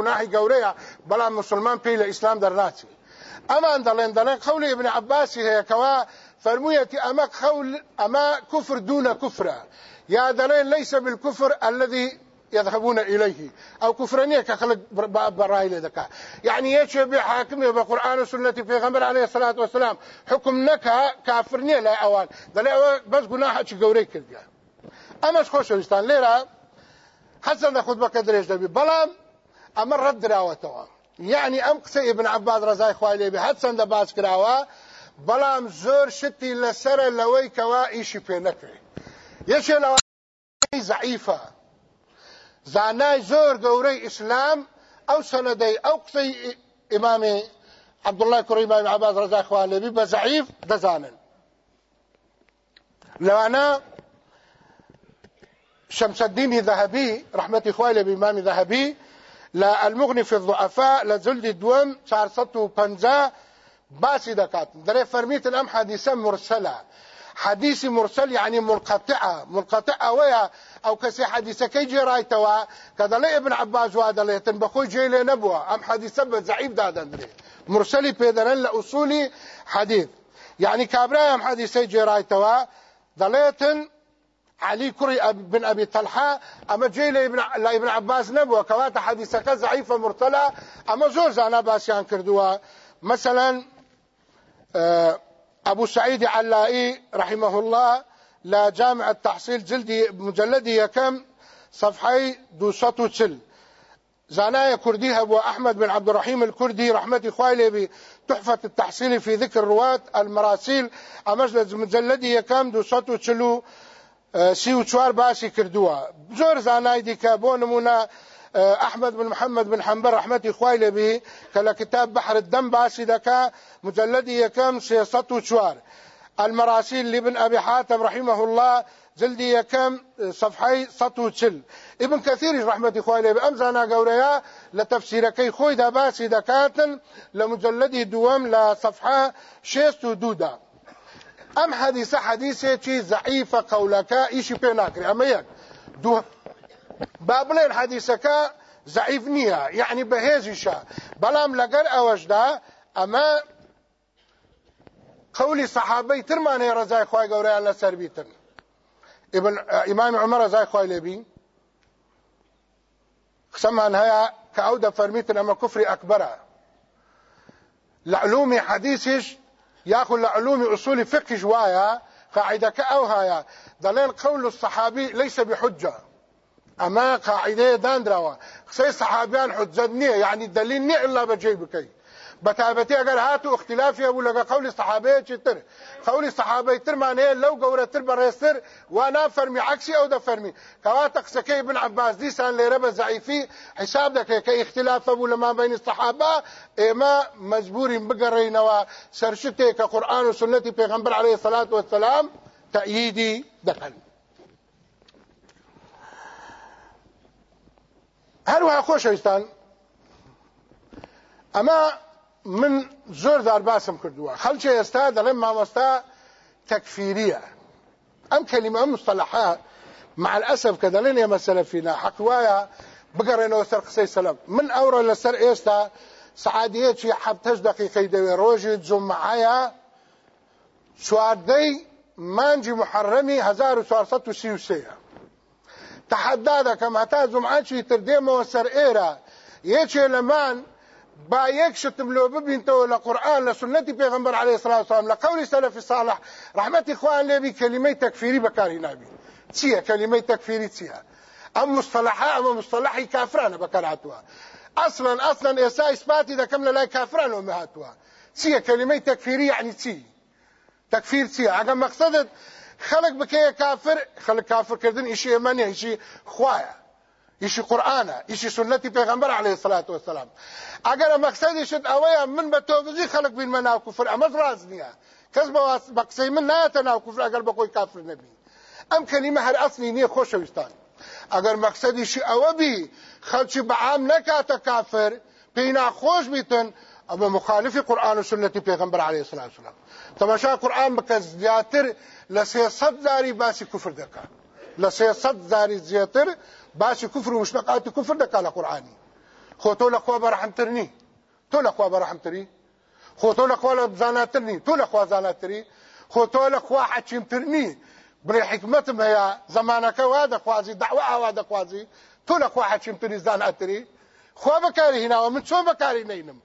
بەڵام مسلمان پێی لە ئیسلام دەرناچی ئەمان دەڵێن دەڵێن ابن عباسی هەیەکەوە فرمويتي أما قول أما كفر دون كفر يا دليل ليس بالكفر الذي يذهبون إليه. أو كفرانية كخلق براي لذكا يعني يشبه حاكمه بقرآن وسنة في غمر عليه الصلاة والسلام. حكم نكا كافرنية لا أوان. دليل بس قناحة قوري كرديا أما خوش الإستان ليرا حسن خطبة كدريش دبي بلام أما رد راوتوا يعني أم قسي ابن عباد رزاي خوالي حسن دباس كراوا بلام زور شتي لسر لوي كوا في نكري يشي لو ضعيفه زانای زۆر گەورەی ئیسلام ئەو سەنەدەی ئەو قسەی ئیمامی عبدالله کوڕی ئیمامی عباس ڕزا خوان لێبی بە زەعیف دەزانن. لەوانە شمس الدين ذهبي رحمة إخوائي بإمام ذهبي لا المغني في الضعفاء لجلد الدوم 450 باسي دكات دري فرميت الأم حديثة مرسلة حديث مرسل يعني منقطعة منقطعة ويا أو کسی حدیثەکەی جێڕایتەوە کە دەڵێ ابن عباس وا دەڵێتن بەخۆی جێ لێ نەبووە ئەم حەدیثە بە زعیب دادەندرێ مرسلی پێدەرن لە ئوسولی حەدیث یعنی کابرای ئەم حەدیثەی جێڕایتەوە دەڵێتن علي كري بن أبي طلحة. أما جاي لابن عباس نبوة. كوات حديثك ضعيفة مرتلى أما زور زانا باسيان كردوا. مثلا أبو سعيد علائي رحمه الله لا جامع التحصيل جلدي مجلدي يكم صفحي دوسط وتسل زانايا كردي أبو أحمد بن عبد الرحيم الكردي رحمة خوالي بتحفة التحصيل في ذكر رواة المراسيل. أمجلد مجلدي يكم دوسط وتسلو آه، سي وچوار باسي زور زاناي دي كابون نمونا آه، أحمد بن محمد بن حنبل رحمة خوالي به كلا كتاب بحر الدم باسي مجلدي يكم سيسط وچوار المراسيل لابن أبي حاتم رحمه الله جلدي يكم صفحي سطو تشل ابن كثير رحمة إخواني بأمزانا قوريا لتفسيركي خوي دا باسي دكاتن لمجلده دوام لصفحة شيستو دودا أم حديثة حديثة ضعيفة قولك إيشي بيناكري. أما يك بابلين حديثك نية يعني بهيزيشا بلام لقر اوجدا اما قولي صحابي ترمانه رضای خوای ګوريان لسر بیتن. ابن امام عمر رضای خوای لبي قسمان هيا كعودة فرميتن اما كفر اكبر لعلوم حديثش ياخذ لعلوم اصول فقه شوية قاعدة كأوهايا دلين قول الصحابي ليس بحجة. أما قاعدة داندراوا خسي صحابيان حجه يعني دليل ني إلا بجيبكي بتابتي اگر هاتو اختلافي ابو لغا قول صحابه چې تر. قول صحابه تر معنی لو ګوره تر برستر وأنا فرمي عكسي أو ده فرمي تقسكي ابن عباس دي سان لرب ضعيفي حساب ده كي اختلاف أبو لما بين الصحابة إما مجبور بقرينوا سرشته كقرآن وسنه پیغمبر عليه الصلاة والسلام تأييدي دخل. هروها خوشويستان اما من زۆر دارباسم کردووە خەلچە ئێستا دەڵێن مامۆستا تەکفیریە ئەم کەلیمە ئەم مستەلحە مع الأسف کە دەڵێن ئێمە سەلەفینا حەق وایە بگەڕێنەوە سەر قسەی سەلەف من ئەوڕە لەسەر ئێستا سعادیەکی حەبتەش دقیقەی دەوێ ڕۆژی جمعەیە چواردەی مانجی محرەمی 1433 تحدا دەکەم هەتا جمعەکی تر دێمەوە سەر ئێرە یەکێ لەمان با یەک شتم لۆ ببینتەوە لە قورآن لە سنەتی پێغمبەر عليه الصلاة والسلام لە قولی سەلف صالح. رحمەتی خوان لێبی کلمەی تەکفیری بەکاری نابی چییە کلمەی تەکفیری چییە ئەم مصطلحە ئەمە مصطلحی کافرانە بەکار هاتووە أصلا أصلا ئێستا ئیسپاتی دەکەم لە لای کافرانەوە هاتووە چییە کلمەی تەکفیری یعنی چی تەکفیر چییە ئەگە مەقصدت خەڵک بکەیە کافر خەڵک کافرکردن ئیشی ئێمە نیە ئیشی خوایە ئیشی قورآانە ئیشی سنەتی پێغمبەر عليه الصلاة والسلام ئەگەر مەقصدیشت ئەوەیە من بە تۆبزی خەڵک بینمە ناو کوفر ئەمەش ڕاست نییە. کەس بە قسەی من نایەتە ناو کوفر ئەگەر بە خۆی کافر نەبی. ئەم کەلیمە هەر ئەسلی نییە خۆشەویستان. ئەگەر مەقصدیشی ئەوە بی خەڵکی بەعام نەکاتە کافر پێی ناخۆش بیتن ئەمە مخالفی قورآن و سنەتی پێغمبەر عليه الصلاة والسلام تەماشا قورآن بکە زیاتر لە سێسەد زاری باسی کوفر دەکات لە سێسەد زاری زیاتر باسی کوفر و مشتقاتی کوفر دەکات لە قورآانی خۆ تۆ لەخوا بەرەحمتر نی. تۆ لەخوا بەرەحمتری. خۆ تۆ لەخوا لە زاناتر نی. تۆ لەخوا زاناتری. خۆ تۆ لەخوا حەچیمتر نی. بڵێ حکمتم هەیە زمانەکە وا دەخوازی داوا ئاوا دەخوازی. تۆ لەخوا حەچیمتری زاناتری. خوا بەکاری هیناوە من چۆن بەکاری نینم؟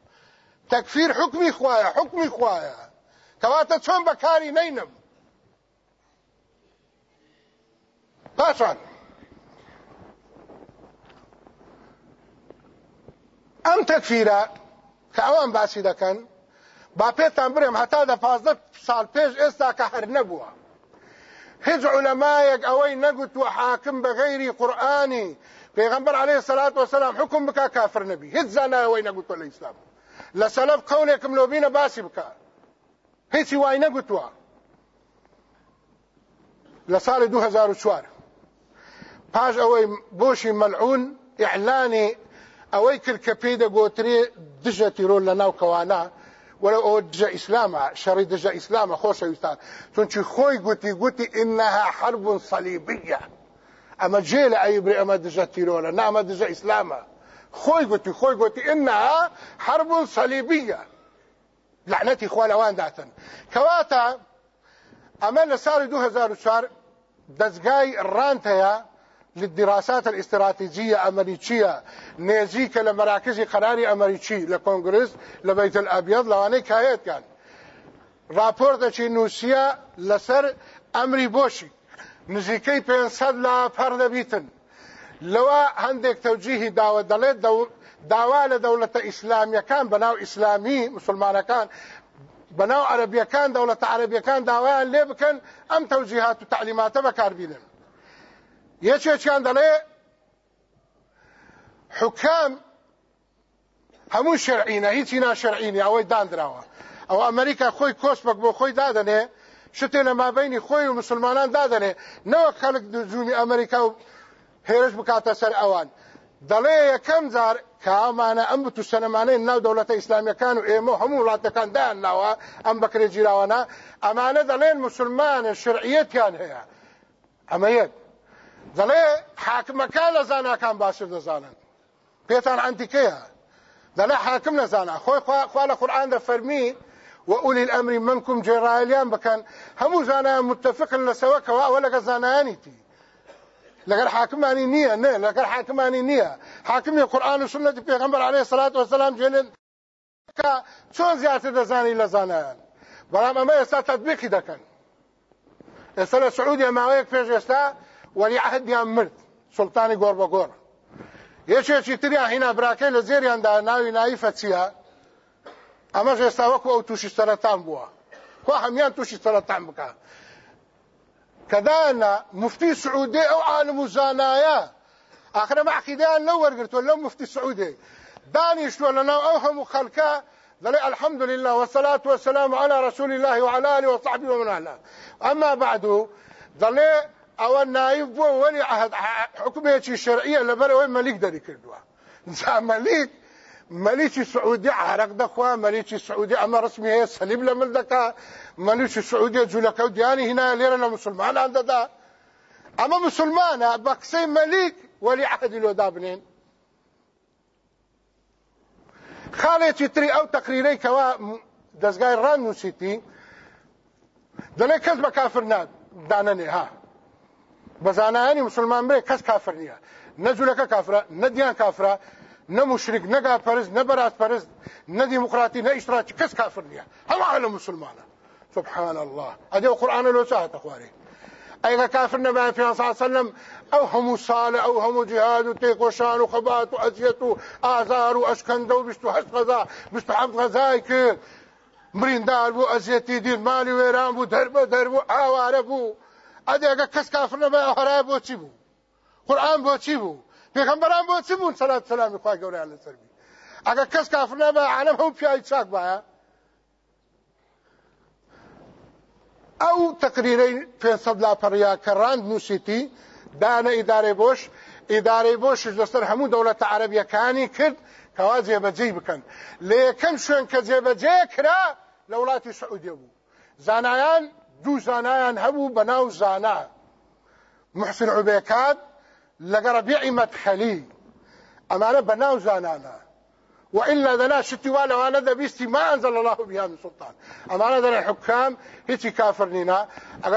تەکفیر حکمی خوایە حکمی خوایە. کەواتە چۆن بەکاری نینم؟ ئەم تەکفیرە کە ئەوان باسی دەکەن با پێتان برێم هەتا دە پازدە ساڵ پێش ئێستا کە هەر نەبووە هیچ علەمایەک ئەوەی نەگوتووە حاکم بە غەیری قورئانی پێغەمبەر عليه الصلاة والسلام حکم بکا کافر نەبی هیچ زانایەوەی نەگوتووە لە ئیسلام لە سەلەف قەولێکم لۆبینە باسی بکە هیچی وای نەگوتووە لە ساڵی 2004 بۆشی مەلعون ئیعلانی ئەوەی کرد کە پێی دەگۆترێ دژە تیرۆل لە ناو کەوانە. وەرە ئەوە دژە ئیسلامە شەڕی دژە ئیسلامە خۆشەویستان. چونچی خۆی گوتی گوتی ئینەها حرب صلیبیە ئەمە جێ لە ئەیبرێ ئەمە دژە تیرۆلە نامە دژە ئیسلامە. خۆی گوتی خۆی گوتی ئینەها حرب صلیبیە لعنەتی خوا لەوان داتن. کەواتە ئەمە لە ساڵی 2004 دەستگای ڕانت هەیە للدراسات الاستراتيجية أمريكية. نيزيك لمراكز قرار أمريكي لكونغرس لبيت الأبيض لواني كايت كان. راپۆر دەچی نووسە لەسەر ئەمری بۆشی. نزیکەی پێ لا پەر دەبیتن لەوە هەندێک تەوجیهی داوە دەڵێت داوا لە دەوڵەتە ئیسلامیەکان بەناو ئیسلامی مسلمانەکان بەناو عەربیەکان دەوڵەتە عەربیەکان داوایان لێ بکەن ئەم تەوجیهات و تعلیماتە بەکاربینن. یەکێکیان دەڵێ؟ حکام هەموو شەرعینە هیچی ناشەرعینی ئەوەی دانراوە ئەو ئەمریکا خۆی کۆسپک بۆ خۆی دادنێ شتێ لە مابینی خۆی و مسلمانان دادنێ نەوە خەڵک دژومی ئەمریکا و هێرش بکاتە سەر ئەوان. دەڵێ یەکەم جار کامانە ئەم بتو سەنەمانەی ناو دەوڵەتە ئیسلامیەکان و ئێمە هەموو وڵاتەکان دایان ناوە ئەم بەکرێ جیراوانە ئەمانە دەڵێن مسلمانە شرعیەتیان هەیە. ئەمە یەک. دەڵێ حاکمەکان لە زاناکان باشتر دەزانن. پێتان ئەنتیکەیە دەڵێ حاکم نەزانە خۆی خوا لە قورآن دەفەرمی وأولي الأمر منكم جێڕایلیان بکەن. هەموو زانایان متفقن لەسەوەکەوە ئەوە لەگە زانایانیتی لەگەر حاکمانی نییە نێ لەگەر حاکمانی نییە. حاکمی قورآن و سنەتی پێغەمبەر عليه الصلاة والسلام جێنن کە چۆن زیاتر دەزانی لە زانایان؟ بەڵام ئەمە ئێستا تەطبیقی دەکەن. ئێستا لە سعودی ماوەیەک پێش ئێستا وەلی عهدیان مرد سلتانی گۆڕ بە گۆڕ یەکێکی تریان هینا براکەی لە زێریاندا ناوی نایفە چیە ئەمەش ئێستا وەکو ئەو تووشی سەرەتان بووە خوا هەمیان تووشی سەرەتان بکە کەدانە مفتی سعودی ئەو عالم و زانایە ما عقیدیان لەو وەرگرتووە لەو مفتی سعودی دانیشتووە لەناو ئەو هەموو خەڵکە ذلك الحمد لله والصلاة والسلام على رسول الله وعلى آله وصحبه ومن أهله أما بعد ذلك ئەوە نایب بووە وەلی حکومێکی شەرعیە لەبەرەوەی مەلیک دەری کردووە. جا مەلیک مەلیکی سعودی عرق دەخوا مەلیکی سعودی ئەمە ڕسمی هەیە سەلیب لە من دەکا مەلیکی سعودی جوولەکە و دیانی هینا لێرە لە مسلمانان دەدا. ئەمە مسلمانە بە قسەی مەلیک وەلی عهدی لۆدا بنێن خاڵێکی تری ئەو تەقریرەی کەوا دەستگای ڕان نووسیتی دەڵێ کەس بە کافر دانەنێ ها. بەزانایانی مسلمان بێ کەس کافر نییە. نەجوولەکە کافرە نەدیان کافرە نە مشرک نەگا پەرست نە بەراز پەرست نە دیموکراتی نە ئیشتراکی کەس کافر نییە. هەموو لە مسلمانە. سبحان الله ئەدێ قورآانە لۆ چاهتە خوارێ ئەیگە کافر نەبای پێ سلم ئەو هەموو ساڵە ئەو هەموو جهاد و تێکۆشان و خەبات و ئەزیەت و ئازار و ئەشکەندە و هەشت غەزا غەزای کرد. مریندار بوو ئەزیەتی دیر مالی وێران بوو دەربە دەربوو ئاوارە بوو. ئەدێگە کەس کافر نەبێ هەرای بۆچی بوو؟ قورآن بۆچی بوو؟ پێغەمبەران بۆچی بوون؟ سەلات و سەلامی خوای گەورەیان لەسەر بی. ئەگە کەس کافر نەبێ عالم هەموو پیاوی چاک بایە ئەو تقریرەی پێسەد لاپەڕیا کە ڕاند نووسیتی دانە ئیدارەی بۆش ئیدارەی بۆشش لەسەر هەموو دەوڵەتە عەرەبیەکانی کرد کەوا جێبەجێ بکەن. لە یەکەم شوێن کە جێبەجێ کرا لە وڵاتی سعودیە بوو. زانایان دوو زانایان هەبوو بە ناو زانا. محسن عوبێکات لەگە ڕەبیعی مەدخەلی ئەمانە بە ناو زانانە وإلا دنا شتي وأنا دا بيستي ما أنزل الله بها من سلطان. أما أنا دنا حكام هيتي كافر نينا.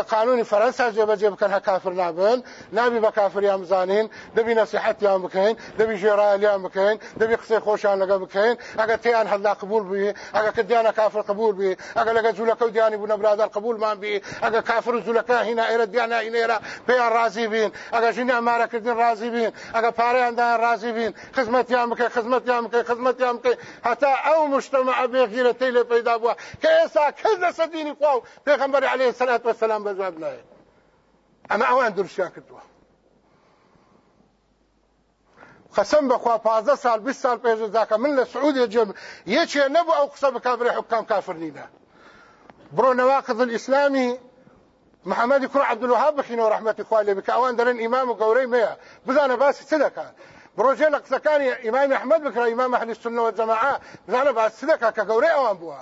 قانوني فرنسا جيبا جيب كان كافر نابن. نابي بكافر يا مزانين. دبي نصيحت يا مكين. دبي جيرال يا مكين. دبي قصي خوشان لقا مكين. أغا تيان هلا قبول بي. أغا كديانا كافر قبول بي. أغا لقا زولكا ودياني بنا برادر قبول ما بي. أغا كافر زولكا هنا إيرا ديانا إيرا بيان رازي بين. أغا جيني أمارا كدين رازي بين. أغا باري عندها رازي بين. خزمت يا مكين خزمت يا مكين خزمت يا بکەی هەتا ئەو مشتمە بێغیرەتەی لێ پەیدا بووە کە ئێستا کەس دەسە دینی خوا و پێغەمبەری عەلەیهی سەلات وەسەلام بەجواب نایێت ئەمە ئەوان دروستیان کردووە. قسم بخوا 15 سال 20 سال پێش ذاکە من لە سعودی جێم یەکێ نەبوو ئەو قسە بکابرێ حکام کافر نینە بڕۆ نەواقض الئیسلامی محەممەدی کوڕ عەبدولوهاب بخینەوە ڕەحمەتی خوا لێ بکە. ئەوان دەرن ئیمام و گەورەی مەیە. بزانە باسی بروجه لقسەکانی إمام أحمد بکرا إمام أهل السنة والجماعة. بزانە باس سدەکە کە گەورەی ئەوان بووە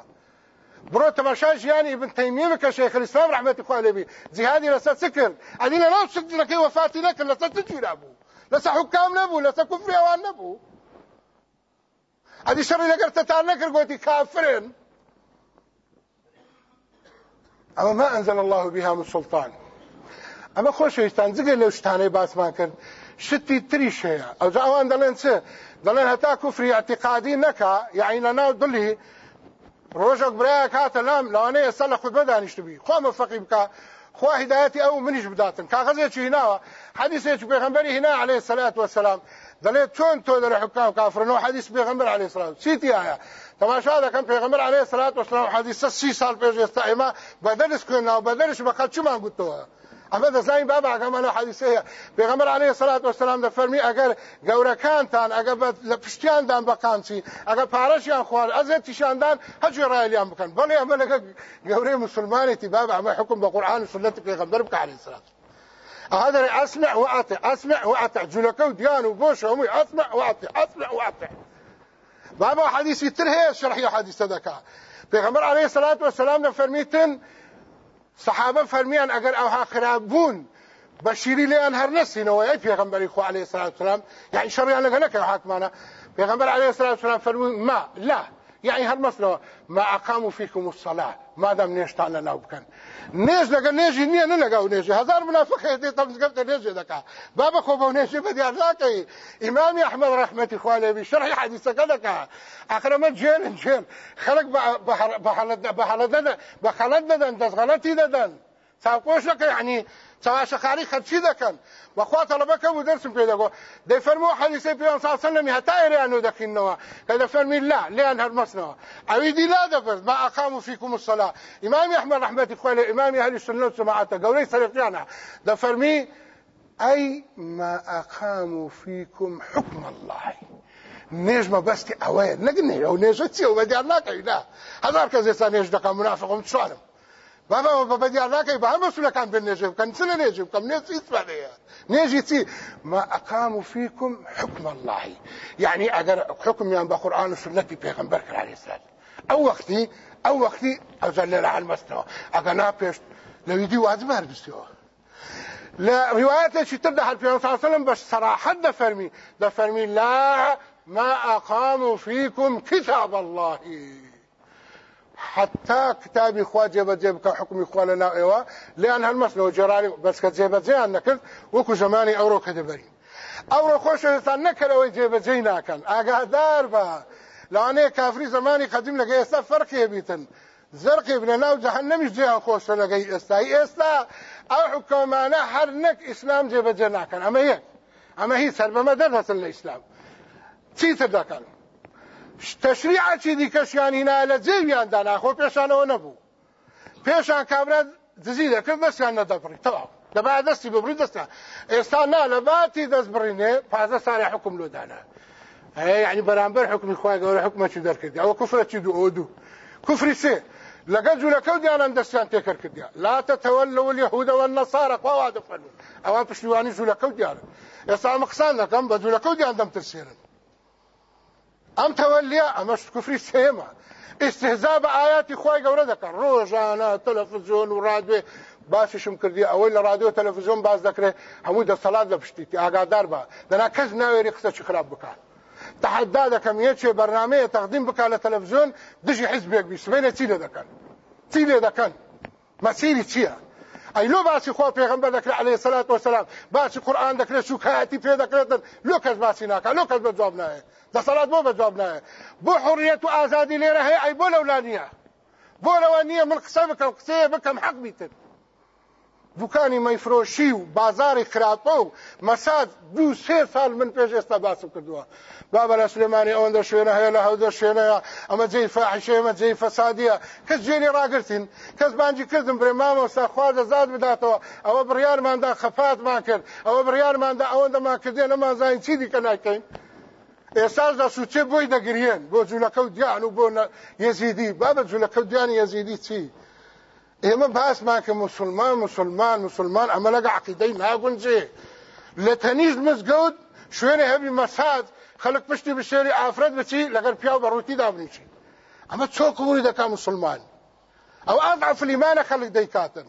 برۆ تەماشا ژیانی ابن تەیمیە بکە شێخ الإسلام رحمەتی خوا لێبی جیهادی لەسەر چ کرد ئەدی لە ناو شکلەکەی وەفاتی نەکرد لەسەر چ گیرا بوو لەسەر حکام نەبوو لەسەر کوفری ئەوان نەبوو ئەدی شەڕی لەگەر کافرن ئەمە ما ئەنزل الله بها من سلطان. ئەمە خۆشەویستان جگە لەو شتانەی باسمان کرد هەیە ئەو ئەوان دەڵێن چ دەڵێن هەتا کوفری اعتقادی نەکا یعنی لە ناو دڵی ڕۆژێک برایە کاتە لام. لەوانەیە ئێستا لە خودبە دانیشتبی خوا مەفەقی بکە خوا هدایەتی ئەو منیش بداتن. کاغەزێکی هیناوە حەدیثێکی پێغەمبەری هینا عليه الصلاة والسلام. دەڵێت چۆن تۆ دەرە حکام کافرنەوە حەدیث پێغەمبەر عليه الصلاة چیتی ئایا تماشا دەکەم پێغەمبەر عليه الصلاة والسلام. حەدیثە سی سال پێش ئێستا ئێمە بەدەرس خوێناوە بەدەرش بەقەت چمان گوتەوە ئەمە دەزانین بابا ئەگەمەە حەدیسەیە پێغەمبەر عليه سەلات وسلام دەفەرمی ئەگەر گەورەکانتان ئەگە لە پشتیاندان بەقامچی ئەگە پارەشیان خوارد ئەزێت تیشاندان هەجی ڕایلیان بکەن بەڵێ ئەمە لەگە گەورەی مسلمانێتی بابا ئەمە حکم بە قورآن و سنەتی پێغەمبەر بکە عليه سەلات هذا أسمع وأطع أسمع وأطع. جلكو ديان وبوش ومي أسمع وأطع أسمع وأطع. بابا حديث تر هي شرح حديث ذكاء پیغمبر عليه الصلاة والسلام فرميتن صحابة فرمیان ئەگەر ئەوها خراپ بوون بەشیری لیان هەر نسینەوە ئەی پێغمبەری خو عليه الصلاة والسلام. يعني شەڕیان لەگە نەکە حاکمانە پێغمبەر عليه والسلام فەرمووی ما لا. يعني هەرمەسنەوە ما أقاموا فيكم الصلاة مادام نێشتان لە ناو بکەن نێژ لەگە نێژی نییە نە لەگەڵ نێژی هزار منافق دێ تەمزگەتە نێژێ دەکا بابە خۆ بەو نێژی بە دیار ناکەی ئیمامی ئەحمەد ڕەحمەتی خوا لێبی شەرحی حەدیثەکە دەکا ئەخرەمە جێن جێن خەڵک بە خەڵەت دەدەن چاوپۆشەکە یعنی چاواشەخاری خەرچی دەکەن بەخوا تەڵەبەکە بوو دەرسم پێ دەگۆ دەیفەرمەوە حەدیثەی پێ ساسەلەمی هەتا ئێریانۆ دەخینەوە کە دەفەرمی لا لیان هەرمەسنەوە ئەوی دی لا دەبەست ما ئەقام فيكم الصلاة. ئیمامی ئەحمەد رحمەتی خوای لە ئیمامی ئەهلی سنە و جماعەتە گەورەی سەرقیانە دەفەرمی أي ما أقاموا فيكم حكم الله. نێژمە بەستی ئەوەیە نەگنێ ئەو نێژە چی و بەدیار ناکەی لا هەزار کەس ێستا نێژ دەکەم منافقم چوانم بابا بەدیار ناکەی بە هەمە سولەکان بێن نێژێ بکەن چ لە نێژێ بکەم نێژ ئیسپانەیە نێژی چی ما أقاموا فيكم حكم الله يعني ئەگەر حکمیان بە قورآن و سنەتی پێغەمبەر کرا علیه السلام ئەو وەختی ئەو وەختی ئەوزەر لێرە هەلمەستەوە ئەگە ناپێش لەویدی واجب هەربستەوە لە ڕواياتێکی تر هەر پێ ساسەلم بە سەراحەت دەفەرمی دەفەرمی لا ما أقاموا فيكم كتاب الله حتا کتابی خوا جێبەجێ بکە حکمی خوا لە ناو ئێوە لیان هەلمەسنەوە جێرانی بەسکە جێبەجێیان نەکرد وەکو زمانی ئەوڕۆ کە دەبەرین ئەوڕۆ خۆشەویستان نەکەرەوەی جێبەجێی ناکەن ئاگادار بە لەوانەیە کافری زمانی قەدیم لەگە ئێستا فەرقێ بیتن زەرقی بنە ناو جەهەنەمیش جێیان خۆشە لەگەی ئێستایی ئێستا ئەو حکومانە هەر نەک ئیسلام جێبەجێ ناکەن ئەمە یەک ئەمە هیچ سەربەمە دەرهەسن لە ئیسلام چیتر دەکەن تەشریعاتی دیکەشیان هینا لە جێویان دانا خۆ پێشانەوە نەبوو. پێشان کابرا دزی دەکرد بەسییان نەدەبڕی. تەواو. دەبا دەستی ببڕی دەستە ئێستا نا لە باتی دەست بڕینێ پازە ساڵی حکم لۆدانا یعنی بەرامبەر حکمی خخوای گەورە حکومەکی دەرکردی؟ ئەوە کوفرەتی دوو ئەو دوو کوفری سێ. لەگەل جوولەکە دیانان دەستیان تێکرد کردیا لا تتەوەلوا اليهود والنصارى خوا دەفەرمون ئەوە پشتیوانی جوولەکە دیارە ئێستا ئەمە قسان دەکەم بە جوولەکە دیان دەمترسێنن. ئەم تەوەلیە ئەمەش کوفری سێمە. استهزا بە ئاياتی خوای گەورە دەکەن ڕۆژانە تەلەفزیۆن و ڕادوێ باششم کردی ئەوەی لە رادیۆ تەلەڤزیۆن باس دەکرێت هەموو دەسەڵات لە پشتیتی ئاگادار بە. دەنا کەس ناوێری قسەی خراپ بکات تحدا دەکەم یەکێ بەرنمەیە تەقدیم بکات لە تەلەڤزیۆن دژی حیزبێک بی سبەینە چی لێ دەکەن؟ چی لێ دەکەن؟ مەسیری چییە؟ ئەی لۆ باسی خۆ پێغەمبەر دەکرێت عليه سلات وسلام باسی قورآن دەکرێت سوکایەتی پێ دەکرێتن لۆ کەس باسی ناکە لۆ کەس بە جواب نایە دەسەڵات بۆ بە جواب نایە بۆ حڕیەت و ئازادی لێرە هەیە ئەی بۆ لەولا نییە بۆ لەوە من قسە بکەم قسەیە بکەم حەق بیتن. دوکانی مەیفرۆشی و بازاری خراپە و مەساد دو سێ سال من پێش ئێستا باسم کردووە. بابە لە سلێمانی ئەوەندە شوێنە هەیە لە هەودە شوێنەیە ئەمە جێی فاحشەمە جێی فەسادیە کەس جێنی ڕاگرتین. کەس بانجی کردم برێ مامۆستا خوا دەزاد بداتەوە. ئەوە بڕیارماندا خەفاتمان کرد. ئەوە بڕیارماندا ئەوەندەمان کردێن ئەمانزانین چی دیکە ناکەین ئێساش دا سوچێ بۆی دەگرێن بۆ جوولەکە و دیان و بۆ یەزیدی. بابە جوولەکە و دیانی یەزیدی چی؟ ئێمە باسمان کە مسلمان مسلمان مسلمان. ئەمە لەگە عقیدەی ناگونجێ لە تەنیز مزگەوت شوێنە هەبی مەساد خەڵک پشتی بشێری ئافرەت بچی لەگەر بە ڕووتی دابنیچی ئەمە وری دەکا مسلمان. ئەو ئەضعف الإيمان خەڵک دەیکاتن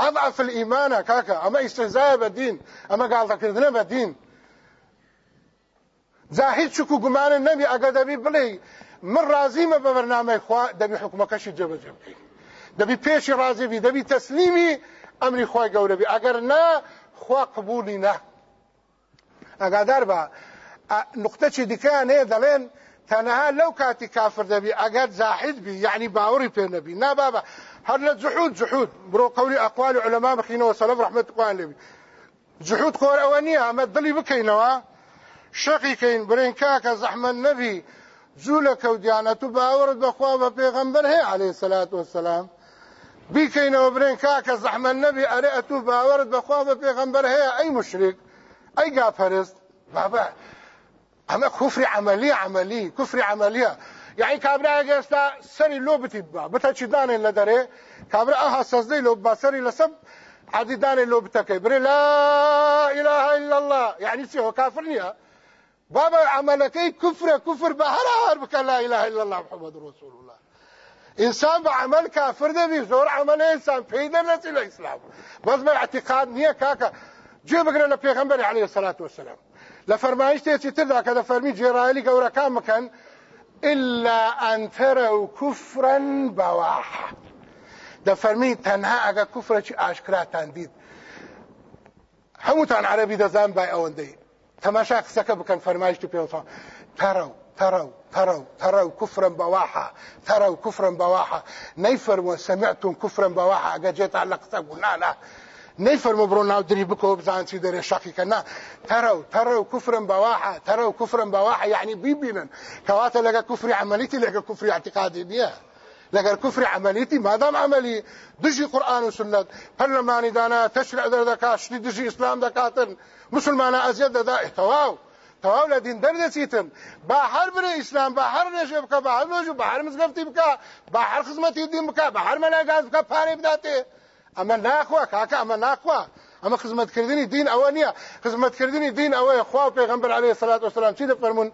أضعف الإيمان كاكا. أما استهزاء بدين. أما قال ذكرنا بدين. زاهد شكو قمان النبي أقدبي بلي. من رازيمة ببرنامج خوا دبي حكمكش جبجب دەبی پێشی ڕازێبی دەبی تەسلیمی ئەمری خۆی گەورەبی. ئەگەر نا خوا قبولی نا. ئەگادار بە نقطەی دیکەیان هەیە دەڵێن تەنەها لەو کاتی کافر دەبی ئەگەر زاحید بی یعنی باوەڕی پێ نەبی. نابابە هەر لە جحود جحود بڕۆ قولی ئەقوال و علەما بخینەوە سەلەف ڕحمەت خوان لێبی. جحود خۆر ئەوە نییە ئەمە دڵی بکەینەوە. شەقی کەین برێن کاکە زەحمە نەبی. زوو لە کەوتیانەت و باوەڕت بەخوا بە پێغەمبەر هەیە عليه سەلات وسلام بیکەینەوە برێن کاکە زەحمە نەبی ئەرێ ئەتوو باوەرت بەخوا بە پێغەمبەر هەیە ئەی مشرک ئەی گاپەرست بابا ئەمە کوفری عملی عملی کوفری عملیە یعنی کابراایە ئێستا سەری لۆ بتیت بە بتە چی دانێن لە دەرێ کابرا ئەها سەزدەی لۆ با سەری لەسەب عادی دانێ لا إله إلا الله. يعني چی هو کافر نییە بابا عملەکەی کوفرە کوفر بە لا إله إلا الله محمد رسول الله. إنسان بعمل كافر دەبی زۆر عمل إنسان لە ئیسلام بەس بە اعتقاد نییە کاکە جێ بگرە لە عليه الصلاة والسلام. لە فەرمایش تێکی تردا کە دەفەرمی جێڕایلی گەورەکان بکەن إلا أن تروا كفرا بواحا دەفەرمی تەنها ئەگە کوفرەی ئاشکراتان دیت هەمووتان عربی دەزان بای ئەوەندەی تەماشا قسەکە بکەن فەرمایشتی پێوەڵ تەرەو تروا تروا تروا كفرا بواحا تروا كفرا بواحا نيفر وسمعتم كفرا بواحا جيت على قصه قلنا لا نيفر مبرو ناو دري بكو بزان سي دري شاقي كنا تروا تروا كفرا بواحا تروا كفرا بواحا يعني بيبينا كواتا لقى كفر عمليتي لقى كفر اعتقادي بيها لقى الكفر عمليتي ما دام عملي. دجي قرآن وسنة برلماني دانا تشرع در دكاش دجي اسلام دكاتن مسلمانا ازيد دا احتواو تەواو لە دین دەردەچیتن با هەر برێ ئیسلام با هەر نێژێ بکە بە هەر نۆژ بە هەر مزگەفتی بکە بە هەر خزمەتی دین بکە بە هەر مەلایگاز بکە پارەی بداتێ ئەمە ناخوا کاکە ئەمە ناخوا ئەمە خزمەتکردنی دین ئەوە نییە خزمەتکردنی دین ئەوەیە خوا پێغمبەر عليه سلات وسلام چی دەفەرمون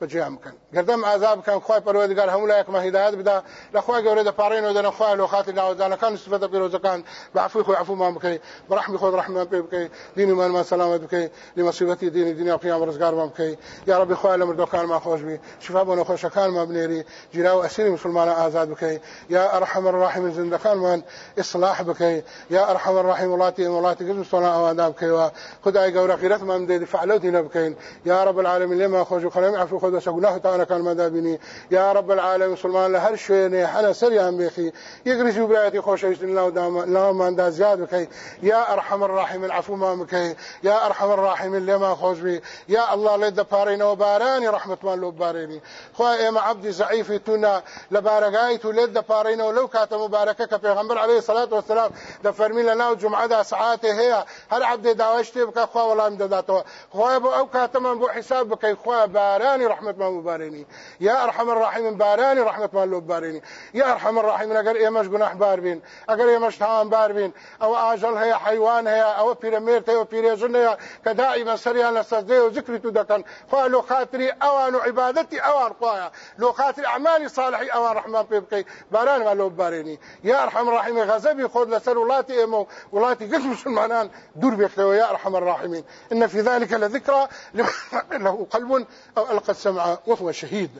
بەجیان بکەن گەردەم ئازاب بکەن خخوای پەروەردگار هەموو لایەکمە هیداەت بدا لەخوای گەورە دەپارڕێنەوە دەنەخوای لە خاتی ناوەدانەکان سفەتە پیرۆزەکان. بەعفوی خۆی عفومان بکەی. بەڕحمی خۆ ڕحمان پێ بکەی. دینیمانمان سەلامت بکەی. لمەسیبەتی دینی دنیا قیام ڕزگارمان بکەی. یا ربی خوای لە مردەکانمان خۆش بی. شفا بۆ نەخۆشەکانمان بنێری. جیرا و ئەسیری مسلمانە ئازاد بکەی. یا ئەرحەم الراحم زندەکانمان ئیصلاح بکەی. یا ئەرحەم الراحم وڵاتی وڵاتی گرد سۆنا ئەواندا بکەیەوە. خدای گەورە قیرەتمان دێ دفاع لەو دینە بکەین. یا رب العالمین لێمان خۆش و خەلەمی عفو بس گناه تانا كان مدا بینی یا رب العالمین مسلمان له هر شوی نه حنا سریان بخي. يقري جبراتي خوش الله دام الله ما انداز زیاد بكي يا أرحم الراحمين عفو ما مكي يا أرحم الراحمين لما خوش بي. يا الله لد بارين وباراني رحمة ما لو باريني. خو إما عبد ضعيف تنا لبارغايت لد بارين ولو كات مباركه پیغمبر عليه الصلاة والسلام. د فرمي لنا الجمعه د ساعات هي. هر عبد داوشتي بك خو ولا امدادته خو أو كاتم بو حساب بك خو باراني رحمة ما مباريني. يا أرحم الراحمين باراني رحمة ما لو باريني. يا أرحم الراحمين اگر ايمش گناه بار بين. اگر ايمش تام بار بين. أو آجل هي حيوان هي أو بيرميرته أو بيرجن كدائما سريان لسجده وذكر تدكن فلو خاطري أوان عبادتي أوان قوايا لو خاطر أعمالي صالحي أوان رحمة بيبكي باران ما لو باريني. يا أرحم الراحمين غضبي خذ لسر ولاتي إمو. ولاتي قسم مسلمان دور بيخلو يا أرحم الراحمين. إن في ذلك لذكرى له قلب أو ألقى السمع وهو شهيد.